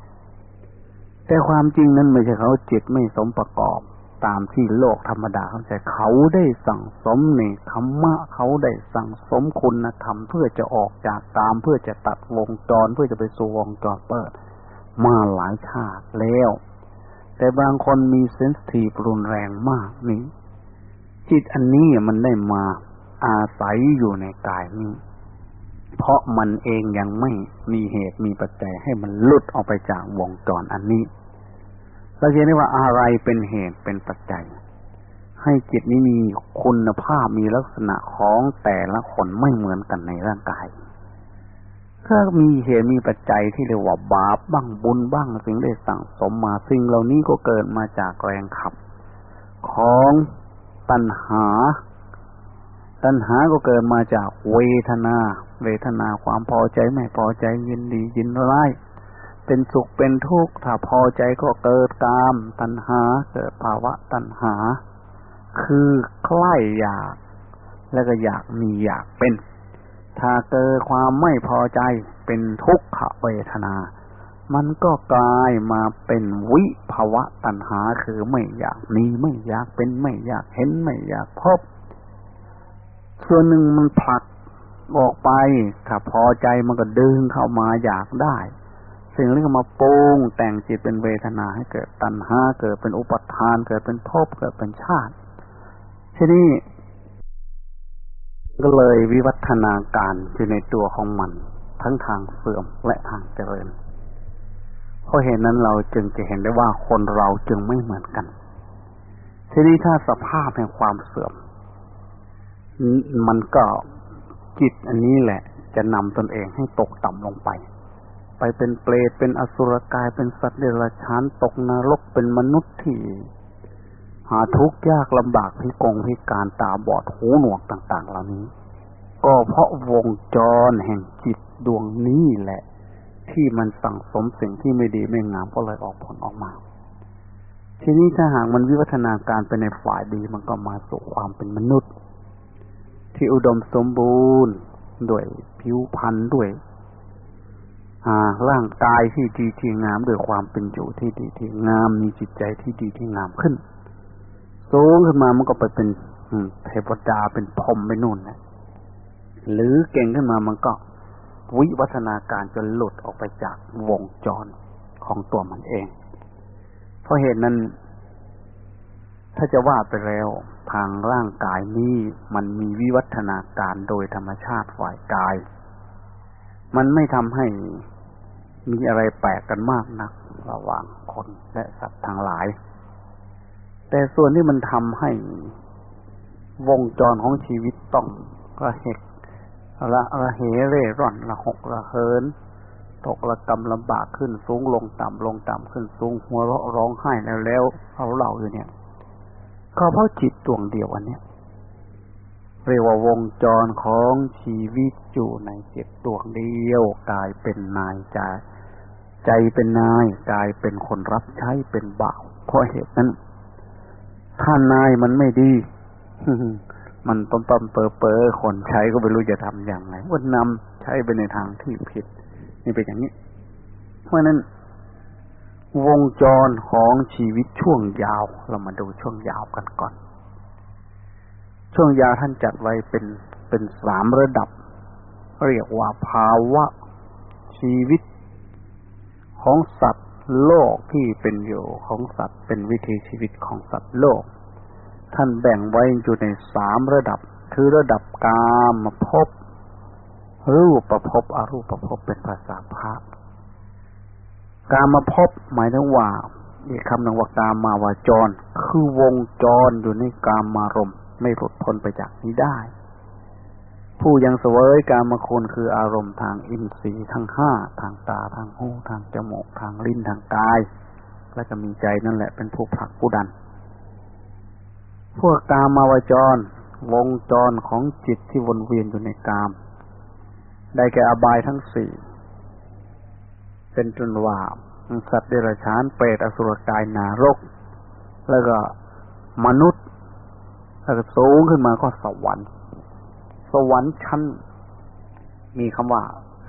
แต่ความจริงนั้นไม่ใช่เขาจิตไม่สมประกอบตามที่โลกธรรมดาเข้าใจเขาได้สั่งสมในธรรมะเขาได้สั่งสมคุณธรรมเพื่อจะออกจากตามเพื่อจะตัดวงจรเพื่อจะไปสู่วงจรเปิด มาหลายชาติแล้ว แต่บางคนมีเซนสทีฟรุนแรงมากนี่จิตอันนี้มันได้มา อาศัยอยู่ในกายนี้ เพราะมันเองยังไม่มีเหตุมีปัจจัยให้มันลุดออกไปจากวงจรอันนี้เราจะได้ว่าอะไรเป็นเหตุเป็นปัจจัย ให้จิตนี้มีคุณภาพมีลักษณะของแต่ละคนไม่เหมือนกันในร่างกาย ถ้ามีเหตุมีปัจจัยที่เรียกว่าบาปบ้างบุญบ้างสิ่งได้สั่งสมมาสิ่งเหล่านี้ก็เกิดมาจากแรงขับ ของตัณหา ตัณหาก็เกิดมาจากเวทนา เวทนาความพอใจไม่พอใจยินดียินร้ายเป็นสุขเป็นทุกข์ถ้าพอใจก็เกิดกาม ตัณหาเกิดภาวะตัณหา คือใคร่อยาก แล้วก็อยากมีอยากเป็น ถ้าเกิดความไม่พอใจเป็นทุกขเวทนา มันก็กลายมาเป็นวิภาวะตัณหาคือไม่อยากมีไม่อยากเป็นไม่อยากเห็นไม่อยากพบ ส่วนหนึ่งมันผลักออกไปถ้าพอใจมันก็ดึงเข้ามาอยากได้ สิ่งนี้ก็มาปรุงแต่งจิตเป็นเวทนาให้เกิดตัณหาเกิดเป็นอุปทาน เกิดเป็นภพเกิดเป็นชาติ ทีนี้ก็เลยวิวัฒนาการอยู่ในตัวของมัน ทั้งทางเสื่อมและทางเจริญเพราะเหตุนั้นเราจึงจะเห็นได้ว่าคนเราจึงไม่เหมือนกัน ทีนี้ถ้าสภาพแห่งความเสื่อม มันก็จิตอันนี้แหละ จะนำตนเองให้ตกต่ำลงไป ไปเป็นเปรตเป็นอสุรกายเป็นสัตว์เดรัจฉานตกนรกเป็นมนุษย์ที่ หาทุกข์ยากลำบากพิกงพิการตาบอดหูหนวกต่าง ๆ เหล่านี้ ก็เพราะวงจรแห่งจิตดวงนี้แหละ ที่มันสั่งสมสิ่งที่ไม่ดีไม่งามก็เลยออกผลออกมาทีนี้ถ้าหากมันวิวัฒนาการไปในฝ่ายดีมันก็มาสู่ความเป็นมนุษย์ ที่อุดมสมบูรณ์ด้วยผิวพรรณด้วยร่างกายที่ดีที่งามด้วยความเป็นอยู่ที่ดีที่งาม มีจิตใจที่ดีที่งามขึ้น สูงขึ้นมามันก็ไปเป็นเทวดาเป็นพรมไปนู่นนะหรือเก่งขึ้นมามันก็วิวัฒนาการจนหลุดออกไปจากวงจรของตัวมันเอง เพราะเหตุนั้น ถ้าจะว่าไปแล้ว ทางร่างกายนี้มันมีวิวัฒนาการโดยธรรมชาติฝ่ายกาย มันไม่ทำให้มีอะไรแปลกกันมากนัก ระหว่างคนและสัตว์ทั้งหลาย แต่ส่วนที่มันทำให้วงจรของชีวิตต้องระเหกละระเหเร่ร่อนละหกระเหินตกระกำลำบากขึ้นสูงลงต่ำลงต่ำขึ้นสูงหัวเราะร้องไห้แล้วแล้วเขาเล่าอยู่เนี่ย ก็เพราะจิตดวงเดียวอันนี้เรียกว่าวงจรของชีวิตอยู่ในจิตดวงเดียวกลายเป็นนายใจใจเป็นนายกลายเป็นคนรับใช้เป็นบ่าวเพราะเหตุนั้นถ้านายมันไม่ดีมันต้มต้มเปอเปอคนใช้ก็ไม่รู้จะทำอย่างไรว่านำใช้ไปในทางที่ผิด นี่เป็นอย่างนี้ เพราะนั้น วงจรของชีวิตช่วงยาว เรามาดูช่วงยาวกันก่อน ช่วงยาวท่านจัดไว้เป็นเป็นสามระดับ เรียกว่าภาวะชีวิต ของสัตว์โลกที่เป็นอยู่ของสัตว์เป็นวิถีชีวิตของสัตว์โลก ท่านแบ่งไว้อยู่ในสามระดับ คือระดับกามภพรูปประพบอรูปประพบเป็นภาษาพระ การมาพบหมายถึงว่าอีกคำหนึ่งว่าการมาวาจร คือวงจรอยู่ในกามมารมไม่หลุดพ้นไปจากนี้ได้ ผู้ยังเสวยการมาคุณคืออารมณ์ทางอินทรีย์ทั้งห้าทางตาทางหูทางจมูกทางลิ้นทางกาย และก็มีใจนั่นแหละเป็นผู้ผลักผู้ดัน พวกกามาวาจร วงจรของจิตที่วนเวียนอยู่ในกาม ได้แก่อบายทั้งสี่ เป็นจนว่าสัตว์เดรัจฉานเปรตอสุรกายนารก แล้วก็มนุษย์แล้วก็สูงขึ้นมาก็สวรรค์ สวรรค์ชั้น มีคำว่า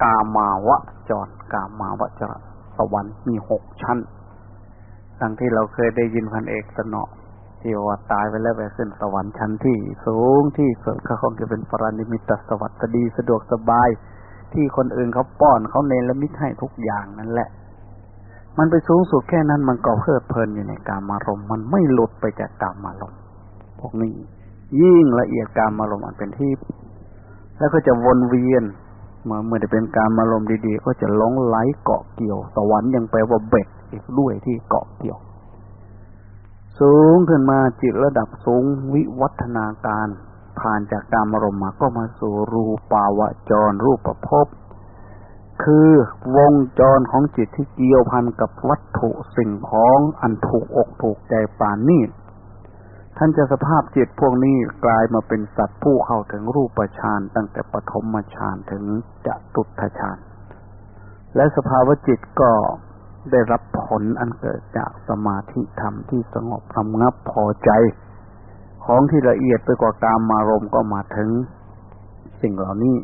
กามาวะจรกามาวะจรสวรรค์มีหกชั้นดังที่เราเคยได้ยินพันเอกสนอที่ว่าตายไปแล้วไปขึ้นสวรรค์ชั้นที่สูงที่สุดเขาคงจะเป็นปรานิมิตสวัสดีสะดวกสบาย ที่คนอื่นเขาป้อนเขาเนรมิตให้ทุกอย่างนั่นแหละ มันไปสูงสุดแค่นั้นมันก็เพลิดเพลินอยู่ในการมารมมันไม่หลุดไปจากการมารมพวกนี้ ยิ่งละเอียดการมารมอันเป็นที่แล้วก็จะวนเวียนเมื่อเมื่อได้เป็นการมารมดีๆ ก็จะล้องไหลเกาะเกี่ยว สวรรค์ยังแปลว่าเบ็ดอีกด้วยที่เกาะเกี่ยว สูงขึ้นมาจิตระดับสูงวิวัฒนาการ ผ่านจากการมรมมาก็มาสู่รูปาวจรรูปประพคือวงจรของจิตที่เกี่ยวพันกับวัตถุสิ่งของอันถูกอกถูกใจปานนี้ท่านจะสภาพจิตพวกนี้กลายมาเป็นสัตว์ผู้เข้าถึงรูปฌานตั้งแต่ปฐมฌานถึงจตุตฌานและสภาวะจิตก็ได้รับผลอันเกิดจากสมาธิธรรมที่สงบรำงับพอใจ ของที่ละเอียดไปกว่าการมารมก็มาถึง สิ่งเหล่านี้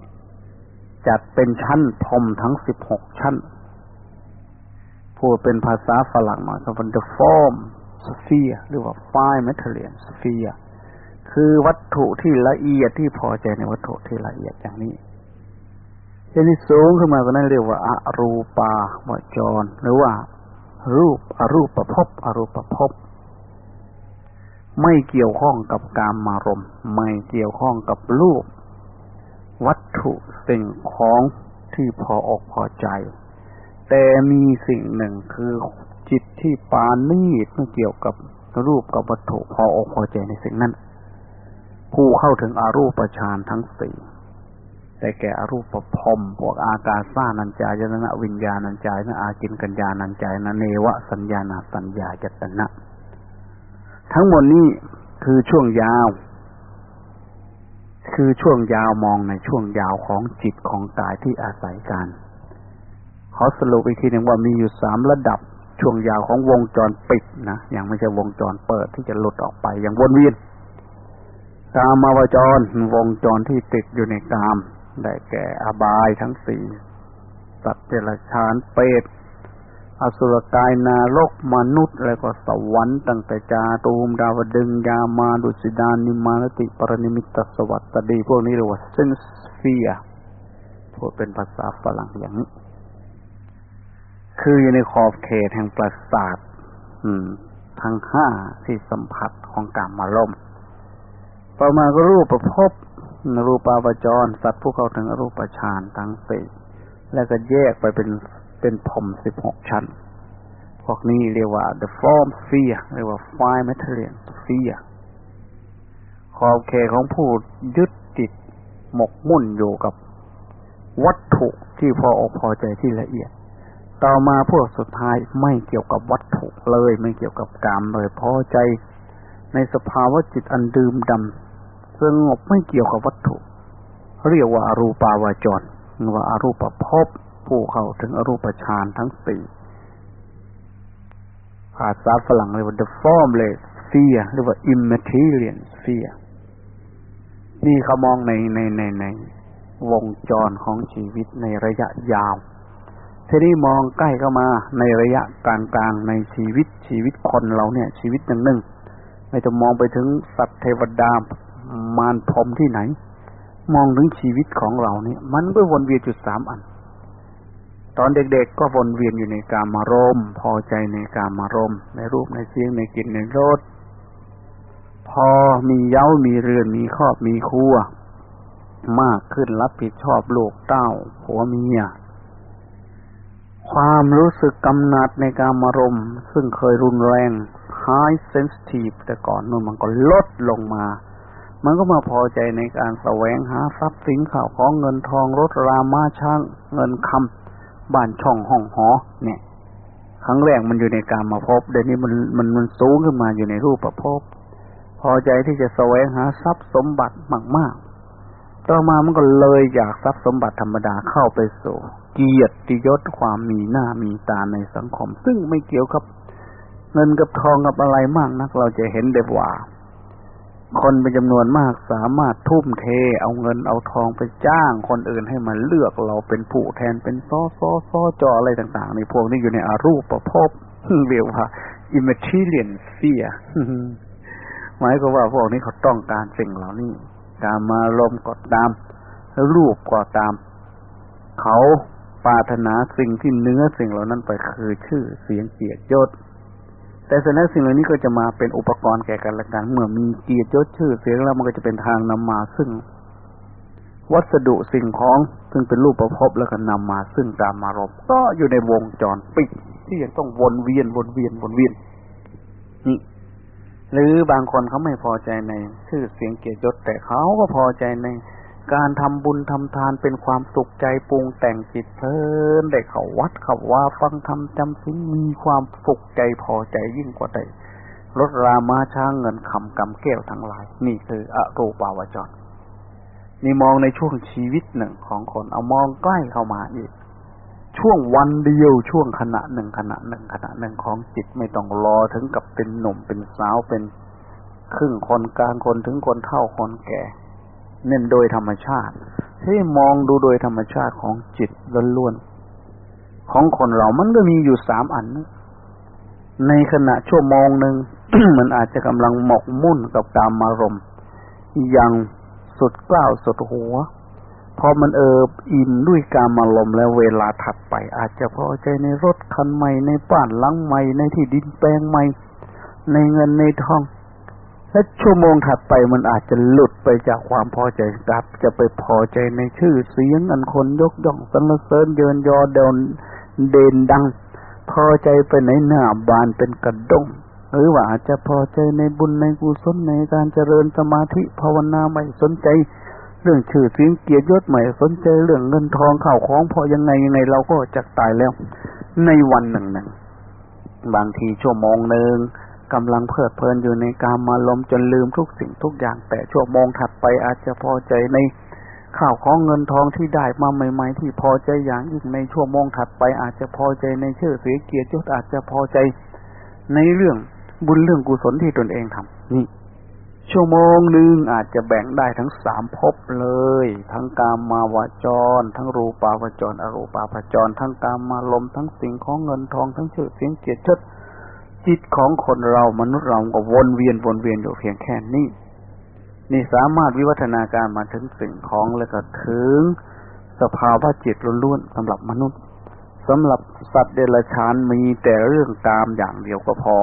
จัดเป็นชั้นพรมทั้งสิบหกชั้น พูดเป็นภาษาฝรั่งมาก็เป็น the form sphere หรือว่า fine material sphere คือวัตถุที่ละเอียดที่พอใจในวัตถุที่ละเอียดอย่างนี้ทีนี้สูงขึ้นมาก็นั่นเรียกว่าอารูปาวจร หรือว่ารูปอรูปประพบอรูปประพบ ไม่เกี่ยวข้องกับการมารมไม่เกี่ยวข้องกับรูป วัตถุสิ่งของที่พออกพอใจ แต่มีสิ่งหนึ่งคือจิตที่ปานีตไม่เกี่ยวกับรูปกับวัตถุพออกพอใจในสิ่งนั้น ผู้เข้าถึงอารูปฌานทั้งสี่แต่แก่อรูปพรมพวกอากาซ่านัญจายนะวิญญาณัญจายนะอากินกัญญานัญจายนะเนวะสัญญาณสัญญาจตนะ ทั้งหมดนี้คือช่วงยาว คือช่วงยาวมองในช่วงยาวของจิตของกายที่อาศัยกันเขาสรุปอีกทีหนึ่งว่ามีอยู่สามระดับช่วงยาวของวงจรปิดนะยังไม่ใช่วงจรเปิดที่จะหลุดออกไปอย่างวนเวียนกามาวจรวงจรที่ติดอยู่ในกาม ได้แก่อบายทั้งสี่สัตว์เดรัจฉานเปรต อสุรกายนารกมนุษย์แล้วก็สวรรค์ตั้งแต่จาตูมดาวดึงยามาดุสิดานิมานติปรนิมิตสวัสดี พวกนี้เรียกว่าเซนสเฟียพูดเป็นภาษาฝรั่งอย่างนี้ คืออยู่ในขอบเขตแห่งประสาททั้งห้าที่สัมผัสของกามารมต่อมาก็รูปประพบรูปาวจร สัตว์ผู้เข้าถึงรูปฌานทั้งสี่แล้วก็แยกไปเป็น เป็นพรมสิบหกชั้น พวกนี้เรียกว่า the form sphere เรียกว่า fine material sphere ขอบเขตของผู้ยึดติดหมกมุ่นอยู่กับวัตถุที่พออกพอใจที่ละเอียด ต่อมาพวกสุดท้ายไม่เกี่ยวกับวัตถุเลย ไม่เกี่ยวกับกามเลยพอใจในสภาวะจิตอันดื่มดำสงบไม่เกี่ยวกับวัตถุ เรียกว่าอารูปาวาจรหรือว่าอารูปภพ ผู้เข้าถึงอรูปฌานทั้งสี่ภาษาฝรั่งเรียกว่า the formless sphere หรือว่า immaterial sphere นี่เขามองในในในในวงจรของชีวิตในระยะยาวทีนี้มองใกล้เข้ามาในระยะกลางๆในชีวิตชีวิตคนเราเนี่ย ชีวิตหนึ่งหนึ่งไม่จะมองไปถึงสัตว์เทวดามารพรมที่ไหน มองถึงชีวิตของเราเนี่ย มันก็วนเวียนจุดสามอัน ตอนเด็กๆก็วนเวียนอยู่ในการมารมพอใจในการมารมในรูปในเสียงในกลิ่นในรสพอมีเย้ามีเรือนมีครอบมีครัว มากขึ้นรับผิดชอบโลกเต้าผัวเมียความรู้สึกกำหนัดในการมารมซึ่งเคยรุนแรง high sensitive แต่ก่อนนู้นมันก็ลดลงมา มันก็มาพอใจในการแสวงหาทรัพย์สินข่าวของเงินทองรถรามาช่างเงินคำ บ้านช่องห้องหอ เนี่ย ครั้งแรกมันอยู่ในการมาพบเดี๋ยวนี้มันมันมันสูงขึ้นมาอยู่ในรูปประพบพอใจที่จะแสวงหาทรัพย์สมบัติมากๆ ต่อมามันก็เลยจากทรัพย์สมบัติธรรมดาเข้าไปสู่เกียรติยศความมีหน้ามีตาในสังคม ซึ่งไม่เกี่ยวกับ เงินกับทองกับอะไรมากนัก เราจะเห็นได้ว่า คนเป็นจำนวนมากสามารถทุ่มเท เอาเงินเอาทองไปจ้างคนอื่นให้มาเลือกเราเป็นผู้แทนเป็นซอซอซอจออะไรต่างๆในพวกนี้อยู่ในอารูปประพบเรียกว่า immaterial sphere หมายก็ว่าพวกนี้เขาต้องการสิ่งเหล่านี้การมาลมกดตาม รูปก็ตาม เขาปรารถนาสิ่งที่เนื้อสิ่งเหล่านั้นไปคือชื่อเสียงเกียรติยศ แต่ส่วนนั้นสิ่งเหล่านี้ก็จะมาเป็นอุปกรณ์แก่กันและกัน เมื่อมีเกียรติยศชื่อเสียงแล้วมันก็จะเป็นทางนำมาซึ่ง วัสดุสิ่งของซึ่งเป็นรูปประพบแล้วก็นำมาซึ่งการมารบก็อยู่ในวงจรปิดที่ยังต้องวนเวียนวนเวียนวนเวียนนี่หรือบางคนเขาไม่พอใจในชื่อเสียงเกียรติยศแต่เขาก็พอใจใน การทำบุญทำทานเป็นความสุขใจปรุงแต่งจิตเพลินได้เขาวัดเขาว่าฟังธรรมจำสิ่งมีความสุขใจพอใจยิ่งกว่าใดรถรามาช้างเงินคำกำแก้วทั้งหลาย นี่คืออรูปาวจรนี่มองในช่วงชีวิตหนึ่งของคนเอามองใกล้เข้ามาอีก ช่วงวันเดียวช่วงขณะหนึ่งขณะหนึ่งขณะหนึ่งของจิตไม่ต้องรอถึงกับเป็นหนุ่มเป็นสาวเป็น ครึ่งคนกลางคนถึงคนเท่าคนแก่ เน้นโดยธรรมชาติ ให้มองดูโดยธรรมชาติของจิตล้วนๆของคนเรามันก็มีอยู่สามอัน ในขณะชั่วโมงหนึ่งมันอาจจะกำลังหมกมุ่นกับกามารมอย่างสุดกล้าวสุดหัวพอมันเอิบอิ่มด้วยการมาลมแล้วเวลาถัดไป อาจจะพอใจในรถคันใหม่ในบ้านหลังใหม่ในที่ดินแปลงใหม่ ในเงินในทอง และชั่วโมงถัดไปมันอาจจะหลุดไปจากความพอใจกลับ จะไปพอใจในชื่อเสียงอันคนยกย่องสรรเสริญเยินยอเดินเด่นดัง พอใจไปในหน้าบานเป็นกระด้งหรือว่าอาจจะพอใจในบุญในกุศลในการเจริญสมาธิภาวนาไม่สนใจ เรื่องชื่อเสียงเกียรติยศใหม่สนใจเรื่องเงินทองข้าวของพอยังไงยังไงเราก็จะตายแล้ว ในวันหนึ่งหนึ่งบางทีชั่วโมงหนึ่ง กำลังเพลิดเพลินอยู่ในการมาลมจนลืมทุกสิ่งทุกอย่าง แต่ชั่วโมงถัดไปอาจจะพอใจในข้าวของเงินทองที่ได้มาใหม่ๆ ที่พอใจอย่างยิ่งในชั่วโมงถัดไปอาจจะพอใจในชื่อเสียเกียรติยศอาจจะพอใจในเรื่องบุญเรื่องกุศลที่ตนเองทำนี่ ชั่วโมงหนึ่งอาจจะแบ่งได้ทั้งสามภพเลย ทั้งกามมาวจร ทั้งรูปาวจร อรูปาวจร ทั้งกามมาลมทั้งสิ่งของเงินทองทั้งชื่อเสียงเกียรติยศ จิตของคนเรามนุษย์เราก็วนเวียนวนเวียนอยู่เพียงแค่นี้นี่สามารถวิวัฒนาการมาถึงสิ่งของแล้วก็ถึงสภาวะจิตล้วนๆสำหรับมนุษย์สำหรับสัตว์เดรัจฉานมีแต่เรื่องกามอย่างเดียวก็พอ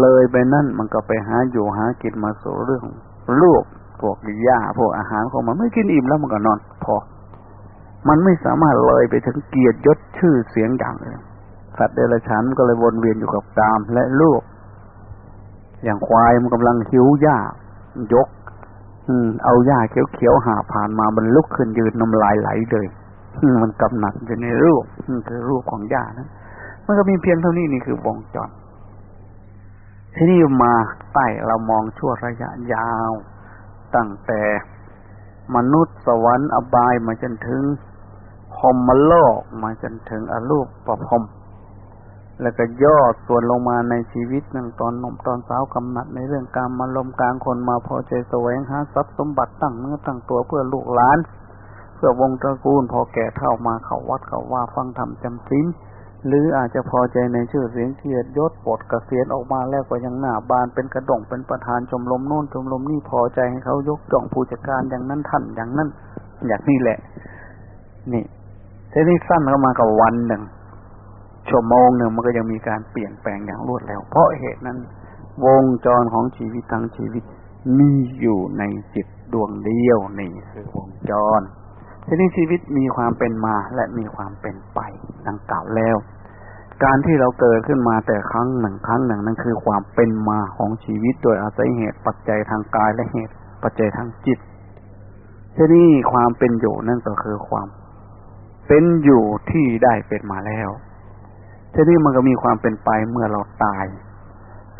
เลยไปนั่นมันก็ไปหาอยู่หากินมาสู่เรื่องลูกพวกหญ้าพวกอาหารของมันไม่กินอิ่มแล้วมันก็นอนพอ มันไม่สามารถเลยไปถึงเกียรติยศชื่อเสียงอย่างอื่น สัตว์เดรัจฉานก็เลยวนเวียนอยู่กับตามและลูก อย่างควายมันกำลังหิวหญ้ายก อืม เอาหญ้าเขียวๆหาผ่านมามันลุกขึ้นยืนน้ำลายไหลเลยมันกำหนัดอยู่ในรูปคือรูปของหญ้านั้นมันก็มีเพียงเท่านี้นี่คือวงจรทีนี้มาใต้เรามองชั่วระยะยาว ตั้งแต่มนุษย์สวรรค์อบายมาจนถึงพรมโลกมาจนถึงอรูปประพรม แล้วก็ย่อส่วนลงมาในชีวิตนั่งตอนนมตอนสาวกำหนัดในเรื่องการมาลมกลางคนมาพอใจแสวงหาทรัพย์สมบัติตั้งเนื้อตั้งตัวเพื่อลูกหลาน เพื่อวงตระกูลพอแก่เท่ามาเขาวัดเขาว่าฟังธรรมจำศีลหรืออาจจะพอใจในชื่อเสียงเกียรติยศปลดกเกษียณออกมาแล้วก็ยังหน้าบานเป็นกระด่งเป็นประธานชมรมโน่นชมรมนี่พอใจให้เขายกจ่องผู้จัดการอย่างนั้นท่านอย่างนั้น อย่างนี้แหละ นี่ทีนี้สั้นเข้ามากับวันหนึ่ง ชั่วโมงหนึ่งมันก็ยังมีการเปลี่ยนแปลงอย่างรวดเร็ว เพราะเหตุนั้น วงจรของชีวิตทั้งชีวิตมีอยู่ในจิตดวงเดียวนี่คือวงจร ทีนี้ชีวิตมีความเป็นมาและมีความเป็นไปดังกล่าวแล้ว การที่เราเกิดขึ้นมาแต่ครั้งหนึ่งครั้งหนึ่งนั่นคือความเป็นมาของชีวิตโดยอาศัยเหตุปัจจัยทางกายและเหตุปัจจัยทางจิตทีนี้ความเป็นอยู่นั่นก็คือความเป็นอยู่ที่ได้เป็นมาแล้ว ทีนี้มันก็มีความเป็นไปเมื่อเราตาย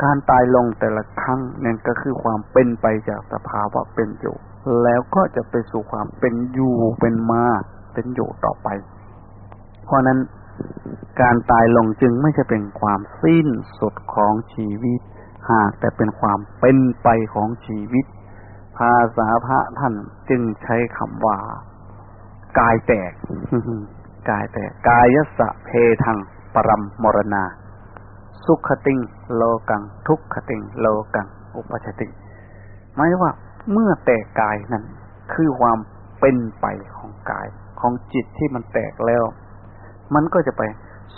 การตายลงแต่ละครั้งนั่นก็คือความเป็นไปจากสภาวะเป็นอยู่ แล้วก็จะไปสู่ความเป็นอยู่เป็นมาเป็นอยู่ต่อไป เพราะนั้นการตายลงจึงไม่ใช่เป็นความสิ้นสุดของชีวิต หากแต่เป็นความเป็นไปของชีวิต ภาษาพระท่านจึงใช้คำว่า กายแตก กายแตก กายสะเพทัง ปรัมมรณา สุขติงโลกัง ทุกขติงโลกัง อุปชติหมายว่าเมื่อแตกกายนั้น คือความเป็นไปของกายของจิตที่มันแตกแล้ว มันก็จะไป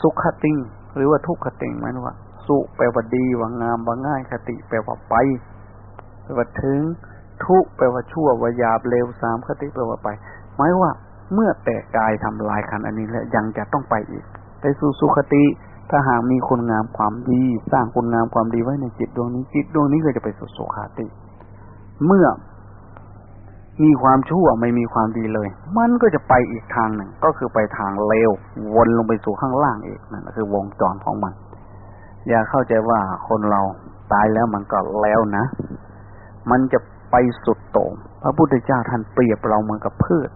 สุขติงหรือว่าทุกขติงหมายว่า สุแปลว่าดีว่างามว่าง่ายคติ แปลว่าไปแปลว่าถึง ทุแปลว่าชั่วว่ายาบเลวสามคติแปลว่าไปหมายว่าเมื่อแตกกายทำลายขันอันนี้แล้วยังจะต้องไปอีก ไปสู่สุขติ ถ้าหากมีคุณงามความดี สร้างคุณงามความดีไว้ในจิตดวงนี้จิตดวงนี้ก็จะไปสู่สุขติ เมื่อมีความชั่วไม่มีความดีเลย มันก็จะไปอีกทางหนึ่ง ก็คือไปทางเลววนลงไปสู่ข้างล่างอีกนั่นคือวงจรของมัน อย่าเข้าใจว่าคนเราตายแล้วมันก็แล้วนะ มันจะไปสุดโต่งพระพุทธเจ้าท่านเปรียบเราเหมือนกับพืช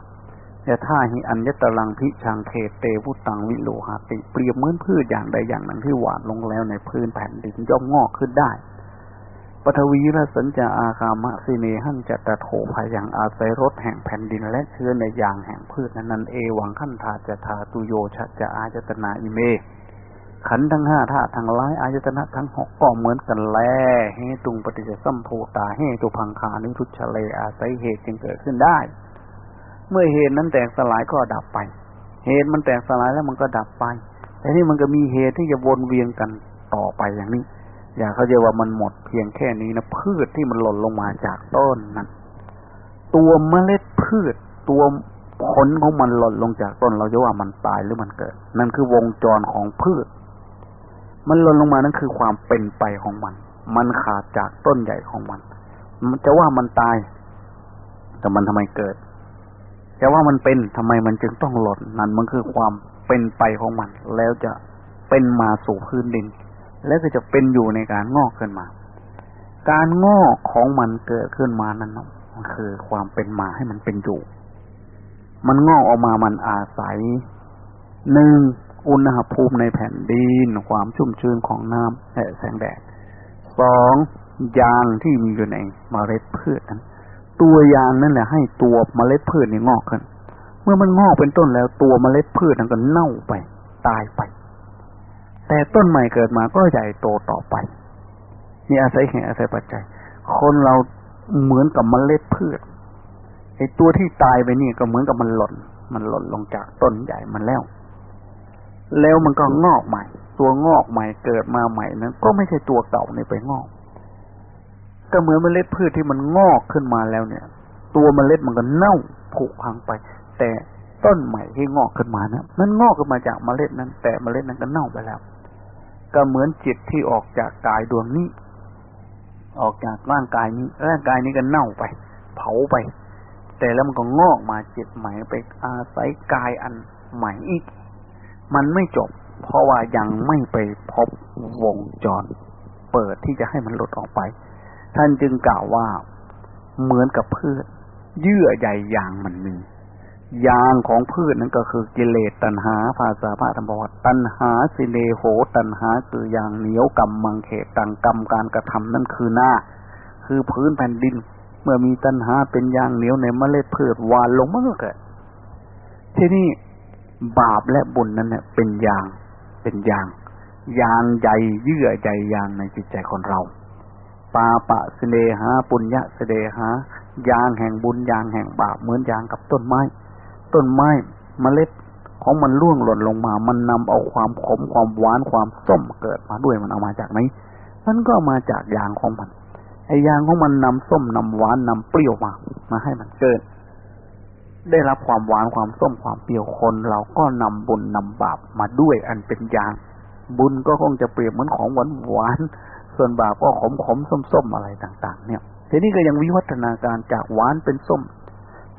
แต่ถ้าหิอัญญตลังพิชังเขตเตวุตังวิโลหาติ เปรียบเหมือนพืชอย่างใดอย่างหนึ่งที่หวานลงแล้วในพื้นแผ่นดินย่อมงอกขึ้นได้ปฐวีรสัญจาอาคามะสิเนหันจัตโถภายังอาศัยรสแห่งแผ่นดินและเชื้อในยางแห่งพืชนั้นนันเอวังขั้นทาจะทาตุโยชะจะอาจตนาอิเม ขันทั้งห้าธาตุทั้งหลายอายตนะทั้งหกก็เหมือนกันแลเฮตุงปฏิจจสัมโพตาเฮตุพังคานิทุชเลอาศัยเหตุจึงเกิดขึ้นได้ เมื่อเหตุนั้นแตกสลายก็ดับไป เหตุมันแตกสลายแล้วมันก็ดับไป แต่นี่มันก็มีเหตุที่จะวนเวียนกันต่อไปอย่างนี้ อย่าเข้าใจว่ามันหมดเพียงแค่นี้นะพืชที่มันหล่นลงมาจากต้นนั้น ตัวเมล็ดพืช ตัวผลของมันหล่นลงจากต้น เราจะว่ามันตายหรือมันเกิด นั่นคือวงจรของพืช มันหล่นลงมานั่นคือความเป็นไปของมัน มันขาดจากต้นใหญ่ของมันมันจะว่ามันตาย แต่มันทำไมเกิด จะว่ามันเป็นทำไมมันจึงต้องหล่นนั่นมันคือความเป็นไปของมัน แล้วจะเป็นมาสู่พื้นดิน แล้วก็จะเป็นอยู่ในการงอกขึ้นมา การงอกของมันเกิดขึ้นมานั้นมันคือความเป็นมาให้มันเป็นอยู่ มันงอกออกมามันอาศัยหนึ่งอุณหภูมิในแผ่นดิน ความชุ่มชื้นของน้ำและแสงแดดสองยางที่มีอยู่ในเมล็ดพืชนั้น ตัวยางนั่นแหละ ให้ตัวเมล็ดพืชนี่งอกขึ้น เมื่อมันงอกเป็นต้นแล้วตัวเมล็ดพืชนั้นก็เน่าไป ตายไป แต่ต้นใหม่เกิดมาก็ใหญ่โตต่อไปนี่อาศัยเหตุอาศัยปัจจัย คนเราเหมือนกับเมล็ดพืชไอ้ตัวที่ตายไปนี่ก็เหมือนกับมันหล่น มันหล่นลงจากต้นใหญ่มันแล้ว แล้วมันก็งอกใหม่ ตัวงอกใหม่เกิดมาใหม่นั้นก็ไม่ใช่ตัวเก่านี่ไปงอก ก็เหมือนเมล็ดพืชที่มันงอกขึ้นมาแล้วเนี่ย ตัวเมล็ดมันก็เน่าผุพังไป แต่ต้นใหม่ที่งอกขึ้นมานะมันงอกขึ้นมาจากเมล็ดนั้น แต่เมล็ดนั้นก็เน่าไปแล้ว ก็เหมือนจิตที่ออกจากกายดวงนี้ ออกจากร่างกายนี้ร่างกายนี้ก็เน่าไป เผาไป แต่แล้วมันก็งอกมาจิตใหม่ไปอาศัยกายอันใหม่อีก มันไม่จบ เพราะว่ายังไม่ไปพบวงจร เปิดที่จะให้มันหลุดออกไป ท่านจึงกล่าวว่าเหมือนกับพื่อเยื่อใยยางมันมี ยางของพืชนั่นก็คือกิเลสตัณหาภาษาพระธรรมบอกว่าตัณหาสิเลโห ตัณหาคือยางเหนียวกรรมมังเขตตังกรรมการกระทำนั่นคือหน้า คือพื้นแผ่นดิน เมื่อมีตัณหาเป็นยางเหนียวในเมล็ดพืชวานลงมันก็เกิดที่นี่บาปและบุญนั้นเนี่ยเป็นยางเป็นยาง ยางใหญ่เยื่อใหญ่ยางในจิตใจคนเรา ปาปะสเลหา ปุญญะสเลหายางแห่งบุญยางแห่งบาปเหมือนยางกับต้นไม้ ต้นไม้มเมล็ดของมันร่วงหล่นลงมา มันนำเอาความขมความหวานความส้มเกิดมาด้วยมันเอามาจากไหนมันก็มาจากยางของมัน ไอ้ยางของมันนำส้มนำหวานนำเปรี้ยวมา มาให้มันเกิด ได้รับความหวานความส้มความเปรี้ยวคน เราก็นำบุญนำบาปมาด้วยอันเป็นยาง บุญก็คงจะเปรียบเหมือนของหวานหวาน ส่วนบาปก็ขมขมส้มส้มอะไรต่าง ๆ เนี่ยทีนี้ก็ยังวิวัฒนาการจากหวานเป็นส้ม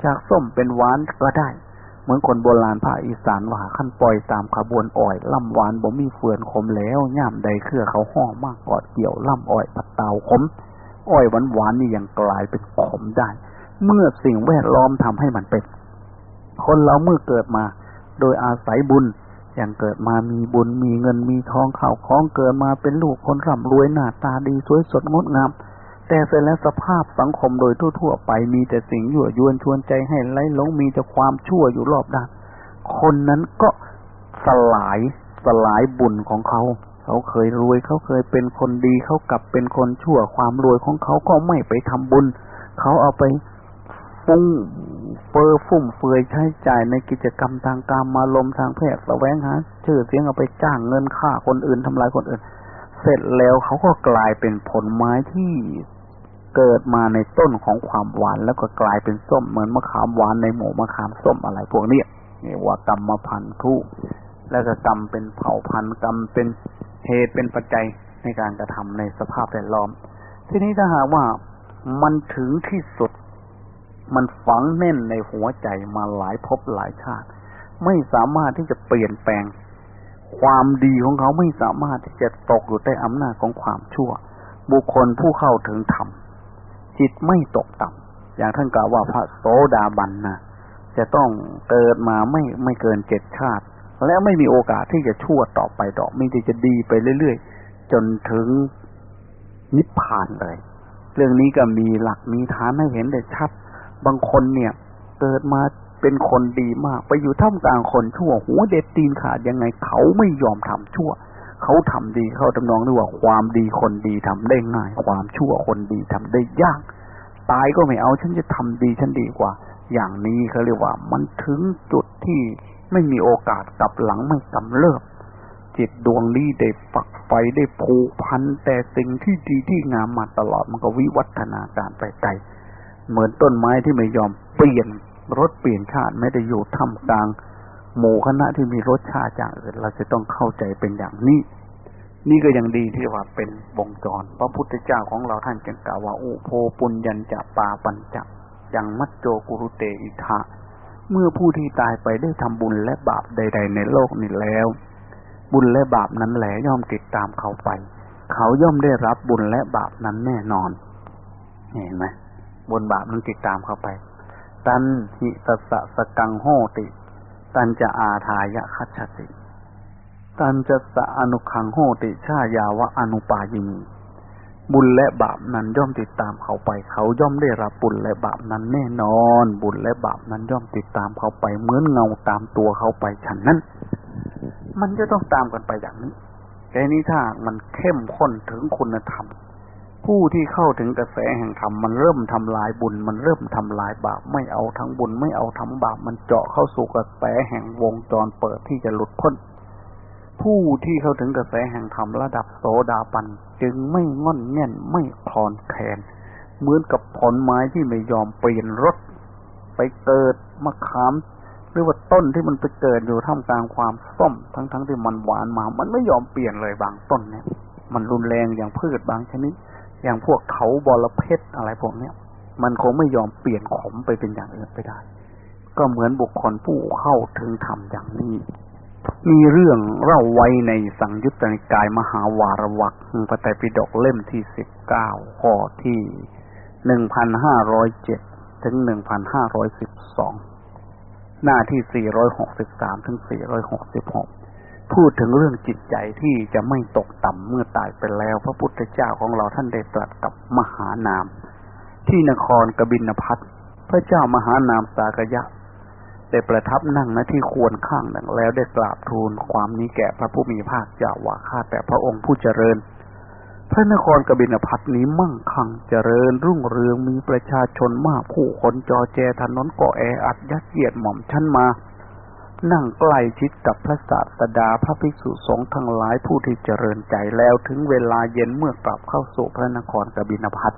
จากส้มเป็นหวานก็ได้ เหมือนคนโบราณภาคอีสานว่าขั้นปล่อยตามขบวนอ่อยล่ำหวานบ่มีเฟือนขมแล้วย่ามใดเครือเขาห้อมากกอดเกี่ยวล่ำอ่อยปัดเตาขมอ้อยหวานหวานนี่ยังกลายเป็นขมได้ เมื่อสิ่งแวดล้อมทำให้มันเป็น คนเราเมื่อเกิดมา โดยอาศัยบุญ อย่างเกิดมามีบุญมีเงินมีทองข่าวของเกิดมาเป็นลูกคนร่ำรวยหน้าตาดีสวยสดงดงาม แต่เสร็จแล้วสภาพสังคมโดยทั่วๆไปมีแต่สิ่งยั่วยวนชวนใจให้ไหลหลงมีแต่ความชั่วอยู่รอบด้าน คนนั้นก็สลายสลายบุญของเขา เขาเคยรวยเขาเคยเป็นคนดีเขากลับเป็นคนชั่วความรวยของเขาก็ไม่ไปทำบุญ เขาเอาไป ฟุ้งเฟอฟุ่มเฟือยใช้จ่ายในกิจกรรมทางการมาลมทางแพทย์แสวงหาชื่อเสียงเอาไปจ้างเงินค่าคนอื่นทำลายคนอื่น เสร็จแล้วเขาก็กลายเป็นผลไม้ที่เกิดมาในต้นของความหวานแล้วก็กลายเป็นส้มเหมือนมะขามหวานในหมู่มะขามส้มอะไรพวกนี้นี่ว่ากรรมพันธุ์แล้วก็กรรมเป็นเผ่าพันธุ์กรรมเป็นเหตุเป็นปัจจัยในการกระทำในสภาพแวดล้อม ทีนี้ถ้าหากว่ามันถึงที่สุด มันฝังแน่นในหัวใจมาหลายภพหลายชาติ ไม่สามารถที่จะเปลี่ยนแปลง ความดีของเขาไม่สามารถที่จะตกอยู่ใต้อำนาจของความชั่ว บุคคลผู้เข้าถึงธรรมจิตไม่ตกต่ำอย่างท่านกล่าวว่าพระโสดาบันนะจะต้องเกิดมาไม่ไม่เกินเจ็ดชาติ และไม่มีโอกาสที่จะชั่วต่อไปต่อมีแต่จะดีไปเรื่อยๆ จนถึงนิพพานเลย เรื่องนี้ก็มีหลักมีฐานให้เห็นได้ชัด บางคนเนี่ย เกิดมาเป็นคนดีมาก ไปอยู่ท่ามกลางคนชั่ว หัวเด็ดตีนขาดยังไงเขาไม่ยอมทำชั่ว เขาทำดีเขาทำนองด้วยว่าความดีคนดีทำได้ง่าย ความชั่วคนดีทำได้ยาก ตายก็ไม่เอาฉันจะทำดีฉันดีกว่า อย่างนี้เขาเรียกว่า มันถึงจุดที่ไม่มีโอกาสกลับหลังไม่กำเริบจิตดวงนี้ได้ฝักไฟได้ผูกพันแต่สิ่งที่ดีที่งามมาตลอดมันก็วิวัฒนาการไปไกล เหมือนต้นไม้ที่ไม่ยอมเปลี่ยนรสเปลี่ยนชาติไม่ได้อยู่ท่ามกลางหมู่คณะที่มีรสชาติอย่างอื่นเราจะต้องเข้าใจเป็นอย่างนี้ นี่ก็ยังดีที่ว่าเป็นวงจร พระพุทธเจ้าของเราท่านจึงกล่าวว่าอุโพปุญญัญจะปาปัญจะยังมัจโจกุรุเตอิทะเมื่อผู้ที่ตายไปได้ทำบุญและบาปใด ๆ ในโลกนี้แล้ว บุญและบาปนั้นแหลย่อมติดตามเขาไป เขาย่อมได้รับบุญและบาปนั้นแน่นอน เห็นไหม บุญบาปนั้นติดตามเขาไป ตันหิตสะสกังโหติ ตันจะอาทายะคัจฉติ ตันจะสะอนุขังโหติชายาวะอนุปายินีบุญและบาปนั้นย่อมติดตามเขาไป เขาย่อมได้รับบุญและบาปนั้นแน่นอน บุญและบาปนั้นย่อมติดตามเขาไป เหมือนเงาตามตัวเขาไปฉันนั้น มันจะต้องตามกันไปอย่างนี้แต่นี้ถ้ามันเข้มข้นถึงคุณธรรม ผู้ที่เข้าถึงกระแสแห่งธรรมมันเริ่มทำลายบุญ มันเริ่มทำลายบาปไม่เอาทั้งบุญไม่เอาทั้งบาปมันเจาะเข้าสู่กระแสแห่งวงจรเปิดที่จะหลุดพ้น ผู้ที่เข้าถึงกระแสแห่งธรรมระดับโสดาปันจึงไม่งอนแง่นไม่คลอนแคลนเหมือนกับผลไม้ที่ไม่ยอมเปลี่ยนรสไปเกิดมะขามหรือว่าต้นที่มันไปเกิดอยู่ท่ามกลางความส้มทั้งๆทที่มันหวานมา มันไม่ยอมเปลี่ยนเลยบางต้นเนี่ย มันรุนแรงอย่างพืชบางชนิด อย่างพวกเขาบอระเพ็ดอะไรพวกเนี้ยมันคงไม่ยอมเปลี่ยนขมไปเป็นอย่างอื่นไปได้ ก็เหมือนบุคคลผู้เข้าถึงธรรมอย่างนี้ มีเรื่องเล่าไว้ในสังยุตตนิกายมหาวารวักพระไตรปิฎกเล่มที่สิบเก้าข้อที่หนึ่งพันห้าร้อยเจ็ดถึงหนึ่งพันห้าร้อยสิบสองหน้าที่สี่ร้อยหกสิบสามถึงสี่ร้อยหกสิบหก พูดถึงเรื่องจิตใจที่จะไม่ตกต่ำเมื่อตายไปแล้ว พระพุทธเจ้าของเราท่านได้ตรัสกับมหานาม ที่นครกบินพัทพระเจ้ามหานามสากยะได้ประทับนั่งณที่ควรข้างหนึ่งแล้วได้กราบทูลความนี้แก่พระผู้มีภาคเจ้าว่าข้าแต่พระองค์ผู้เจริญ พระนครกบินพัทนี้มั่งคั่งเจริญ รุ่งเรืองมีประชาชนมากผู้คนจอแจถนนก็แออัดยัดเยียดหม่อมชั้นมา นั่งใกล้ชิดกับพระศาสดาพระภิกษุสงฆ์ทั้งหลายผู้ที่เจริญใจแล้วถึงเวลาเย็นเมื่อกลับเข้าสู่พระนครกบินพัท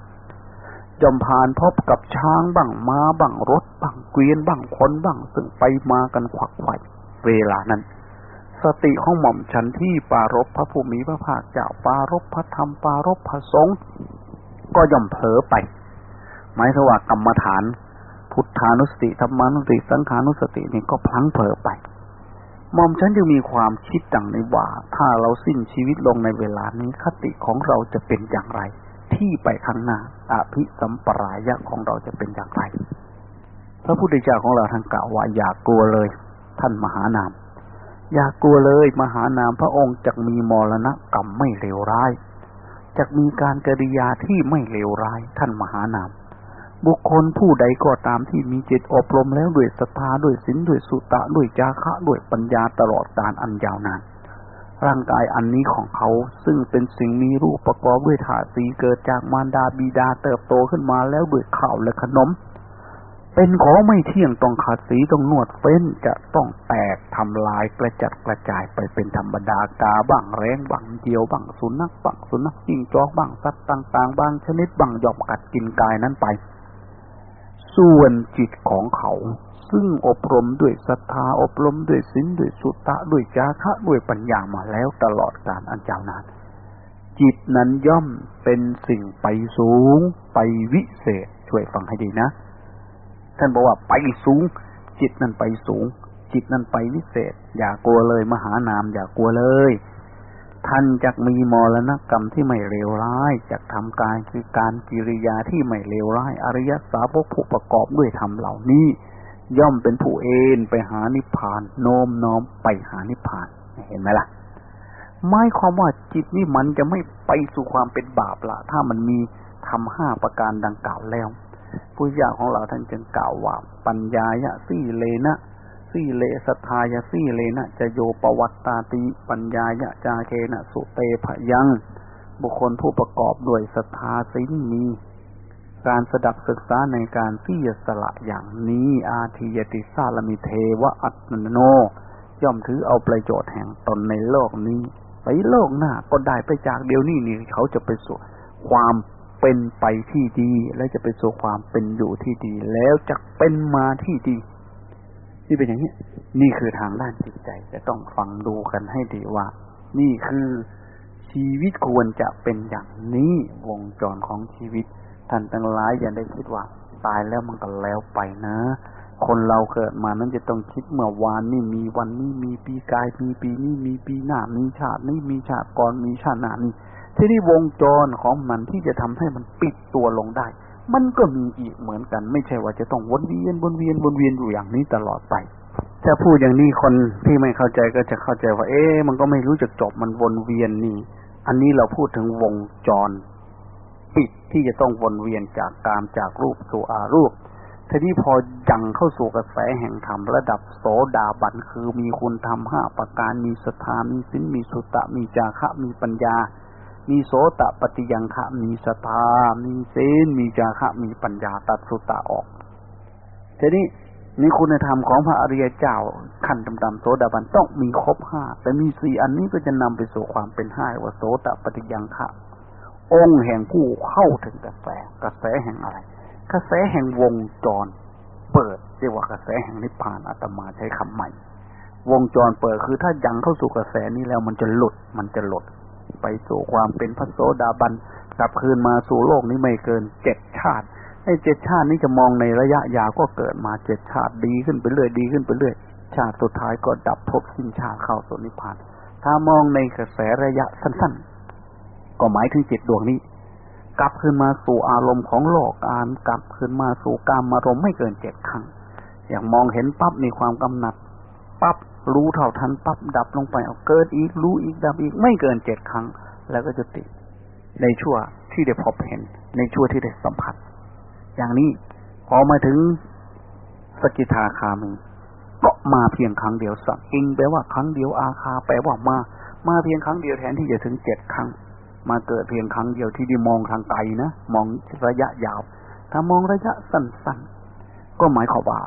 ย่อมผานพบกับช้างบ้างม้าบ้างรถบ้างเกวียนบ้างคนบ้างซึ่งไปมากันขวักไขว่เวลานั้น สติของหม่อมฉันที่ปารบพระภูมิพระภาคเจ้าปารบพระธรรมปารบพระสงฆ์ก็ย่อมเผลอไปหมายถึงว่ากรรมฐาน พุทธานุสติธรรมานุสติ สังขานุสตินี่ก็พลั้งเผลอไปหม่อมฉันยังมีความคิดดังในว่า ถ้าเราสิ้นชีวิตลงในเวลานี้คติของเราจะเป็นอย่างไร ที่ไปข้างหน้าอภิสัมปรายะของเราจะเป็นอย่างไร พระพุทธเจ้าของเราท่านกล่าวว่าอย่ากลัวเลย ท่านมหานาม อย่ากลัวเลยมหานามพระองค์จะมีมรณะกรรมไม่เลวร้ายจะมีการกริยาที่ไม่เลวร้ายท่านมหานาม บุคคลผู้ใดก็ตามที่มีจิตอบรมแล้วด้วยศรัทธาด้วยศีลด้วยสุตะด้วยจาคะด้วยปัญญาตลอดการอันยาวนาน ร่างกายอันนี้ของเขาซึ่งเป็นสิ่งมีรูปประกอบด้วยธาตุสีเกิดจากมารดาบิดาเติบโตขึ้นมาแล้วด้วยข้าวและขนม เป็นของไม่เที่ยงต้องขาดสีต้องนวดเฟ้นจะต้องแตกทำลายกระจัดกระจายไปเป็นธรรมดากาบ้างแรงบ้างเดียวบ้างสุนัขบ้างสุนัขจิ้งจอกบ้างสัตว์ต่าง ๆ บางชนิดบ้างยอมกัดกินกายนั้นไป ส่วนจิตของเขา ซึ่งอบรมด้วยศรัทธาอบรมด้วยศีลด้วยสุตตะด้วยจาคะด้วยปัญญามาแล้วตลอดกาลอันยาวนานจิตนั้นย่อมเป็นสิ่งไปสูง ไปวิเศษ ช่วยฟังให้ดีนะ ท่านบอกว่าไปสูง จิตนั้นไปสูง จิตนั้นไปวิเศษ อย่ากลัวเลยมหานาม อย่ากลัวเลย ท่านจักมีมรณกรรมที่ไม่เลวร้ายจักทำการคือการกิริยาที่ไม่เลวร้าย อริยสาวกผู้ประกอบด้วยธรรมเหล่านี้ ย่อมเป็นผู้เอนไปหานิพพาน โน้มน้อมไปหานิพพานเห็นไหมล่ะหมายความว่าจิตนี่มันจะไม่ไปสู่ความเป็นบาปละถ้ามันมีทำห้าประการดังกล่าวแล้วผู้ยาของเราท่านจึงกล่าวว่า ปัญญายะสี่เลนะ สี่เลสทายสี่เลนะจะโยปวัตตาติปัญญายะจาเคนะสุเตภยัง บุคคลผู้ประกอบด้วยศรัทธาสินมี การสดับศึกษาในการที่จะสละอย่างนี้อาทิยติสาลมิเทวะอัตโน ย่อมถือเอาประโยชน์แห่งตนในโลกนี้ ไปโลกหน้าก็ได้ไปจากเดียวนี้นี่เขาจะไปสู่ความเป็นไปที่ดี และจะไปสู่ความเป็นอยู่ที่ดี แล้วจะเป็นมาที่ดี นี่เป็นอย่างนี้ นี่คือทางด้านจิตใจจะต้องฟังดูกันให้ดีว่า นี่คือชีวิตควรจะเป็นอย่างนี้วงจรของชีวิต ท่านทั้งหลายอย่าได้คิดว่า ตายแล้วมันก็แล้วไปนะ คนเราเกิดมานั้นจะต้องคิดเมื่อวานนี่มีวันนี้มีปีกายมีปีนี้มีปีหน้ามีชาตินี้มีชาติก่อนมีชาติหน้านี้ที่นี่วงจรของมันที่จะทำให้มันปิดตัวลงได้ มันก็มีอีกเหมือนกัน ไม่ใช่ว่าจะต้องวนเวียนวนเวียนวนเวียนอยู่อย่างนี้ตลอดไปถ้าพูดอย่างนี้คนที่ไม่เข้าใจก็จะเข้าใจว่า เอ๊ะมันก็ไม่รู้จะจบมันวนเวียนนี่ อันนี้เราพูดถึงวงจรปิดที่จะต้องวนเวียนจากกามจากรูปสู่อารูปทีนี้พอยังเข้าสู่กระแสแห่งธรรมระดับโสดาบันคือมีคุณธรรมห้าประการมีสถามีสินมีสุตะมีจาคะมีปัญญา มีโสตะปฏิยังคะ มีสถามีเซนมีจาคะ มีปัญญาตัดสุตะออกทีนี้นี่คุณธรรมของพระอริยเจ้าขั้นดำๆโสดาบันต้องมีครบห้าแต่มีสี่อันนี้ก็จะนำไปสู่ความเป็นห้าว่าโสตะปฏิยังคะ องค์แห่งผู้เข้าถึงกระแสกระแสแห่งอะไร กระแสแห่งวงจร เปิดเรียกว่ากระแสแห่งนิพพานอาตมาใช้คำใหม่ วงจรเปิดคือถ้ายังเข้าสู่กระแสนี้แล้วมันจะหลุดมันจะหลุด ไปสู่ความเป็นพระโสดาบันกลับคืนมาสู่โลกนี้ไม่เกินเจ็ดชาติไอ้เจ็ดชาตินี้จะมองในระยะยาวก็เกิดมาเจ็ดชาติดีขึ้นไปเรื่อยดีขึ้นไปเรื่อยชาติสุดท้ายก็ดับภพสิ้นชาเข้าสู่นิพพาน ถ้ามองในกระแสระยะสั้นก็หมายถึงจิตดวงนี้ กลับขึ้นมาสู่อารมณ์ของโลกอานกลับขึ้นมาสู่กามอารมณ์ไม่เกินเจ็ดครั้ง อย่างมองเห็นปั๊บมีความกำหนัด ปั๊บรู้เท่าทันปั๊บดับลงไปเอาเกิดอีกรู้อีกดับอีกไม่เกินเจ็ดครั้ง แล้วก็จะติดในชั่วที่ได้พบเห็น ในชั่วที่ได้สัมผัส อย่างนี้พอมาถึงสกิทาคามีก็มาเพียงครั้งเดียวสักอิงแปลว่าครั้งเดียวอาคาแปลว่ามา มาเพียงครั้งเดียวแทนที่จะถึงเจ็ดครั้ง มาเกิดเพียงครั้งเดียวที่ได้มองทางไกลนะมองระยะยาว ถ้ามองระยะสั้นๆก็หมายความว่า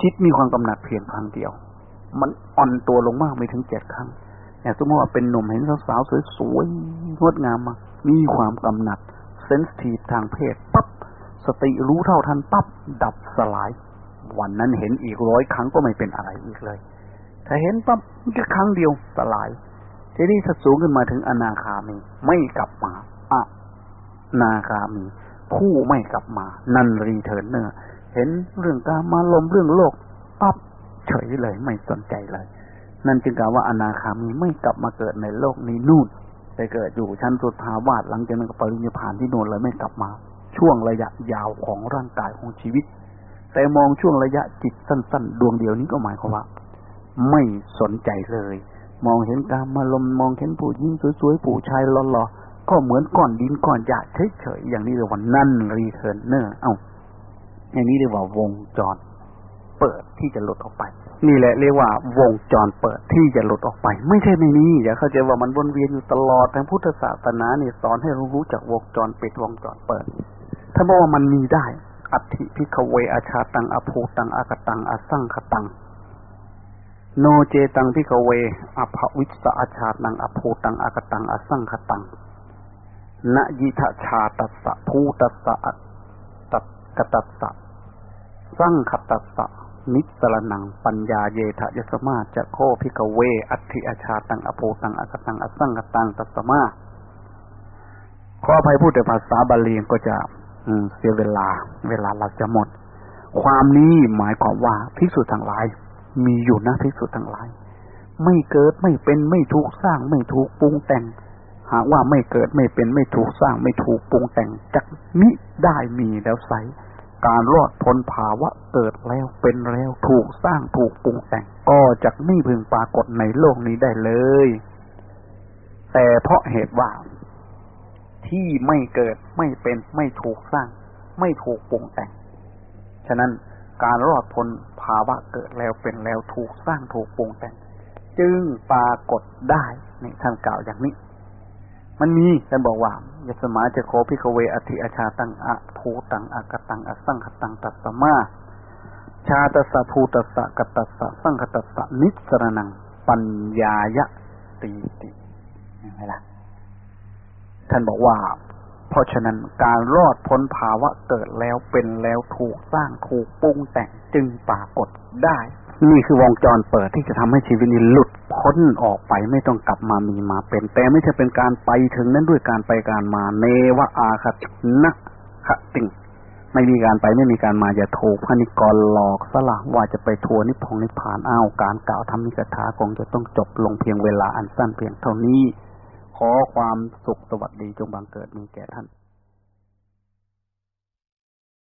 ชิดมีความกำหนัดเพียงครั้งเดียว มันอ่อนตัวลงมากไม่ถึงเจ็ดครั้งอย่สมมติว่าเป็นหนุ่มเห็นสาวๆสวยๆงดงามมามีความกำหนัดเซนสทีฟทางเพศปั๊บสติรู้เท่าทันปั๊บดับสลาย วันนั้นเห็นอีกร้อยครั้งก็ไม่เป็นอะไรอีกเลย ถ้าเห็นปั๊บแค่ครั้งเดียวสลาย ทีนี้ถ้าสูงขึ้นมาถึงอนาคามีไม่กลับมาอนาคามี ผู้ไม่กลับมา non-returner เห็นเรื่องกามารมณ์เรื่องโลกปั๊บ เฉยเลย ไม่สนใจเลย นั่นจึงกล่าวว่าอนาคามีไม่กลับมาเกิดในโลกนี้นู่นไปเกิดอยู่ชั้นสุทธาวาสหลังจากนั้นก็ปรินิพพานที่โน่นเลยไม่กลับมา ช่วงระยะยาวของร่างกายของชีวิต แต่มองช่วงระยะจิตสั้น ๆ ดวงเดียวนี้ก็หมายความว่า ไม่สนใจเลย มองเห็นกามารมณ์มองเห็นผู้หญิงสวยๆผู้ชายหล่อๆก็เหมือนก้อนดินก้อนหญ้าเฉยๆอย่างนี้เรียกว่า non-returner เอ้าอย่างนี้เรียกว่าวงจร เปิดที่จะหลุดออกไป นี่แหละเรียกว่าวงจรเปิดที่จะหลุดออกไป ไม่ใช่ไม่มีอย่าเข้าใจว่ามันวนเวียนอยู่ตลอดทางพุทธศาสนาเนี่ยสอนให้รู้จักวงจรปิดวงจรเปิด ถ้าบอกว่ามันมีได้ อัตถิ ภิกขเว อชาตังอภูตัง อกตังอสังขตังโนเจตัง ภิกขเวอภวิสสะ อชาตังอภูตัง อกตังอสังขตังนยิธะ ชาตัสสะภูตัสสะ กตัสสะสังขตัสสะ นิสรนังปัญญาเยทะยสมาจะโคพิกเว อัติอาชาตังอภูตังอากตังอัสังขตังตัสมาขออภัยพูดแต่ภาษาบาลีก็จะเสียเวลา เวลาเราจะหมด ความนี้หมายความว่าพิสุทั้งหลาย มีอยู่นะภิกษุทั้งหลาย ไม่เกิดไม่เป็นไม่ถูกสร้างไม่ถูกปรุงแต่ง หากว่าไม่เกิดไม่เป็นไม่ถูกสร้างไม่ถูกปรุงแต่งจักมิได้มีแล้วใส การรอดพ้นภาวะเกิดแล้วเป็นแล้วถูกสร้างถูกปรุงแต่งก็จะไม่พึงปรากฏในโลกนี้ได้เลย แต่เพราะเหตุว่า ที่ไม่เกิดไม่เป็นไม่ถูกสร้าง ไม่ถูกปรุงแต่ง ฉะนั้นการรอดพ้นภาวะเกิดแล้วเป็นแล้วถูกสร้างถูกปรุงแต่ง จึงปรากฏได้ในท่านกล่าวอย่างนี้ มันมีท่านบอกว่ายสมาจะโคพิกเวอธิอาชาตังอะภูตังอากตังอสังขตังตัสมา ชาตสะภูตสะกตัสสะสังขตัสสะนิสรนัง ปัญญายะตีติเห็นไหมล่ะท่านบอกว่า เพราะฉะนั้นการรอดพ้นภาวะเกิดแล้วเป็นแล้วถูกสร้างถูกปรุงแต่งจึงปรากฏได้ นี่คือวงจรเปิดที่จะทำให้ชีวิตนี้หลุดพ้นออกไปไม่ต้องกลับมามีมาเป็น แต่ไม่ใช่เป็นการไปถึงนั้นด้วยการไปการมาเนวะอาคตนะคติงไม่มีการไปไม่มีการมาอย่าถูกพนิกรหลอกสละว่าจะไปทัวนิพพงนิพพานอ้าวการกล่าวธรรมิกถาคงจะต้องจบลงเพียงเวลาอันสั้นเพียงเท่านี้ ขอความสุขสวัสดีจงบังเกิดมีแก่ท่าน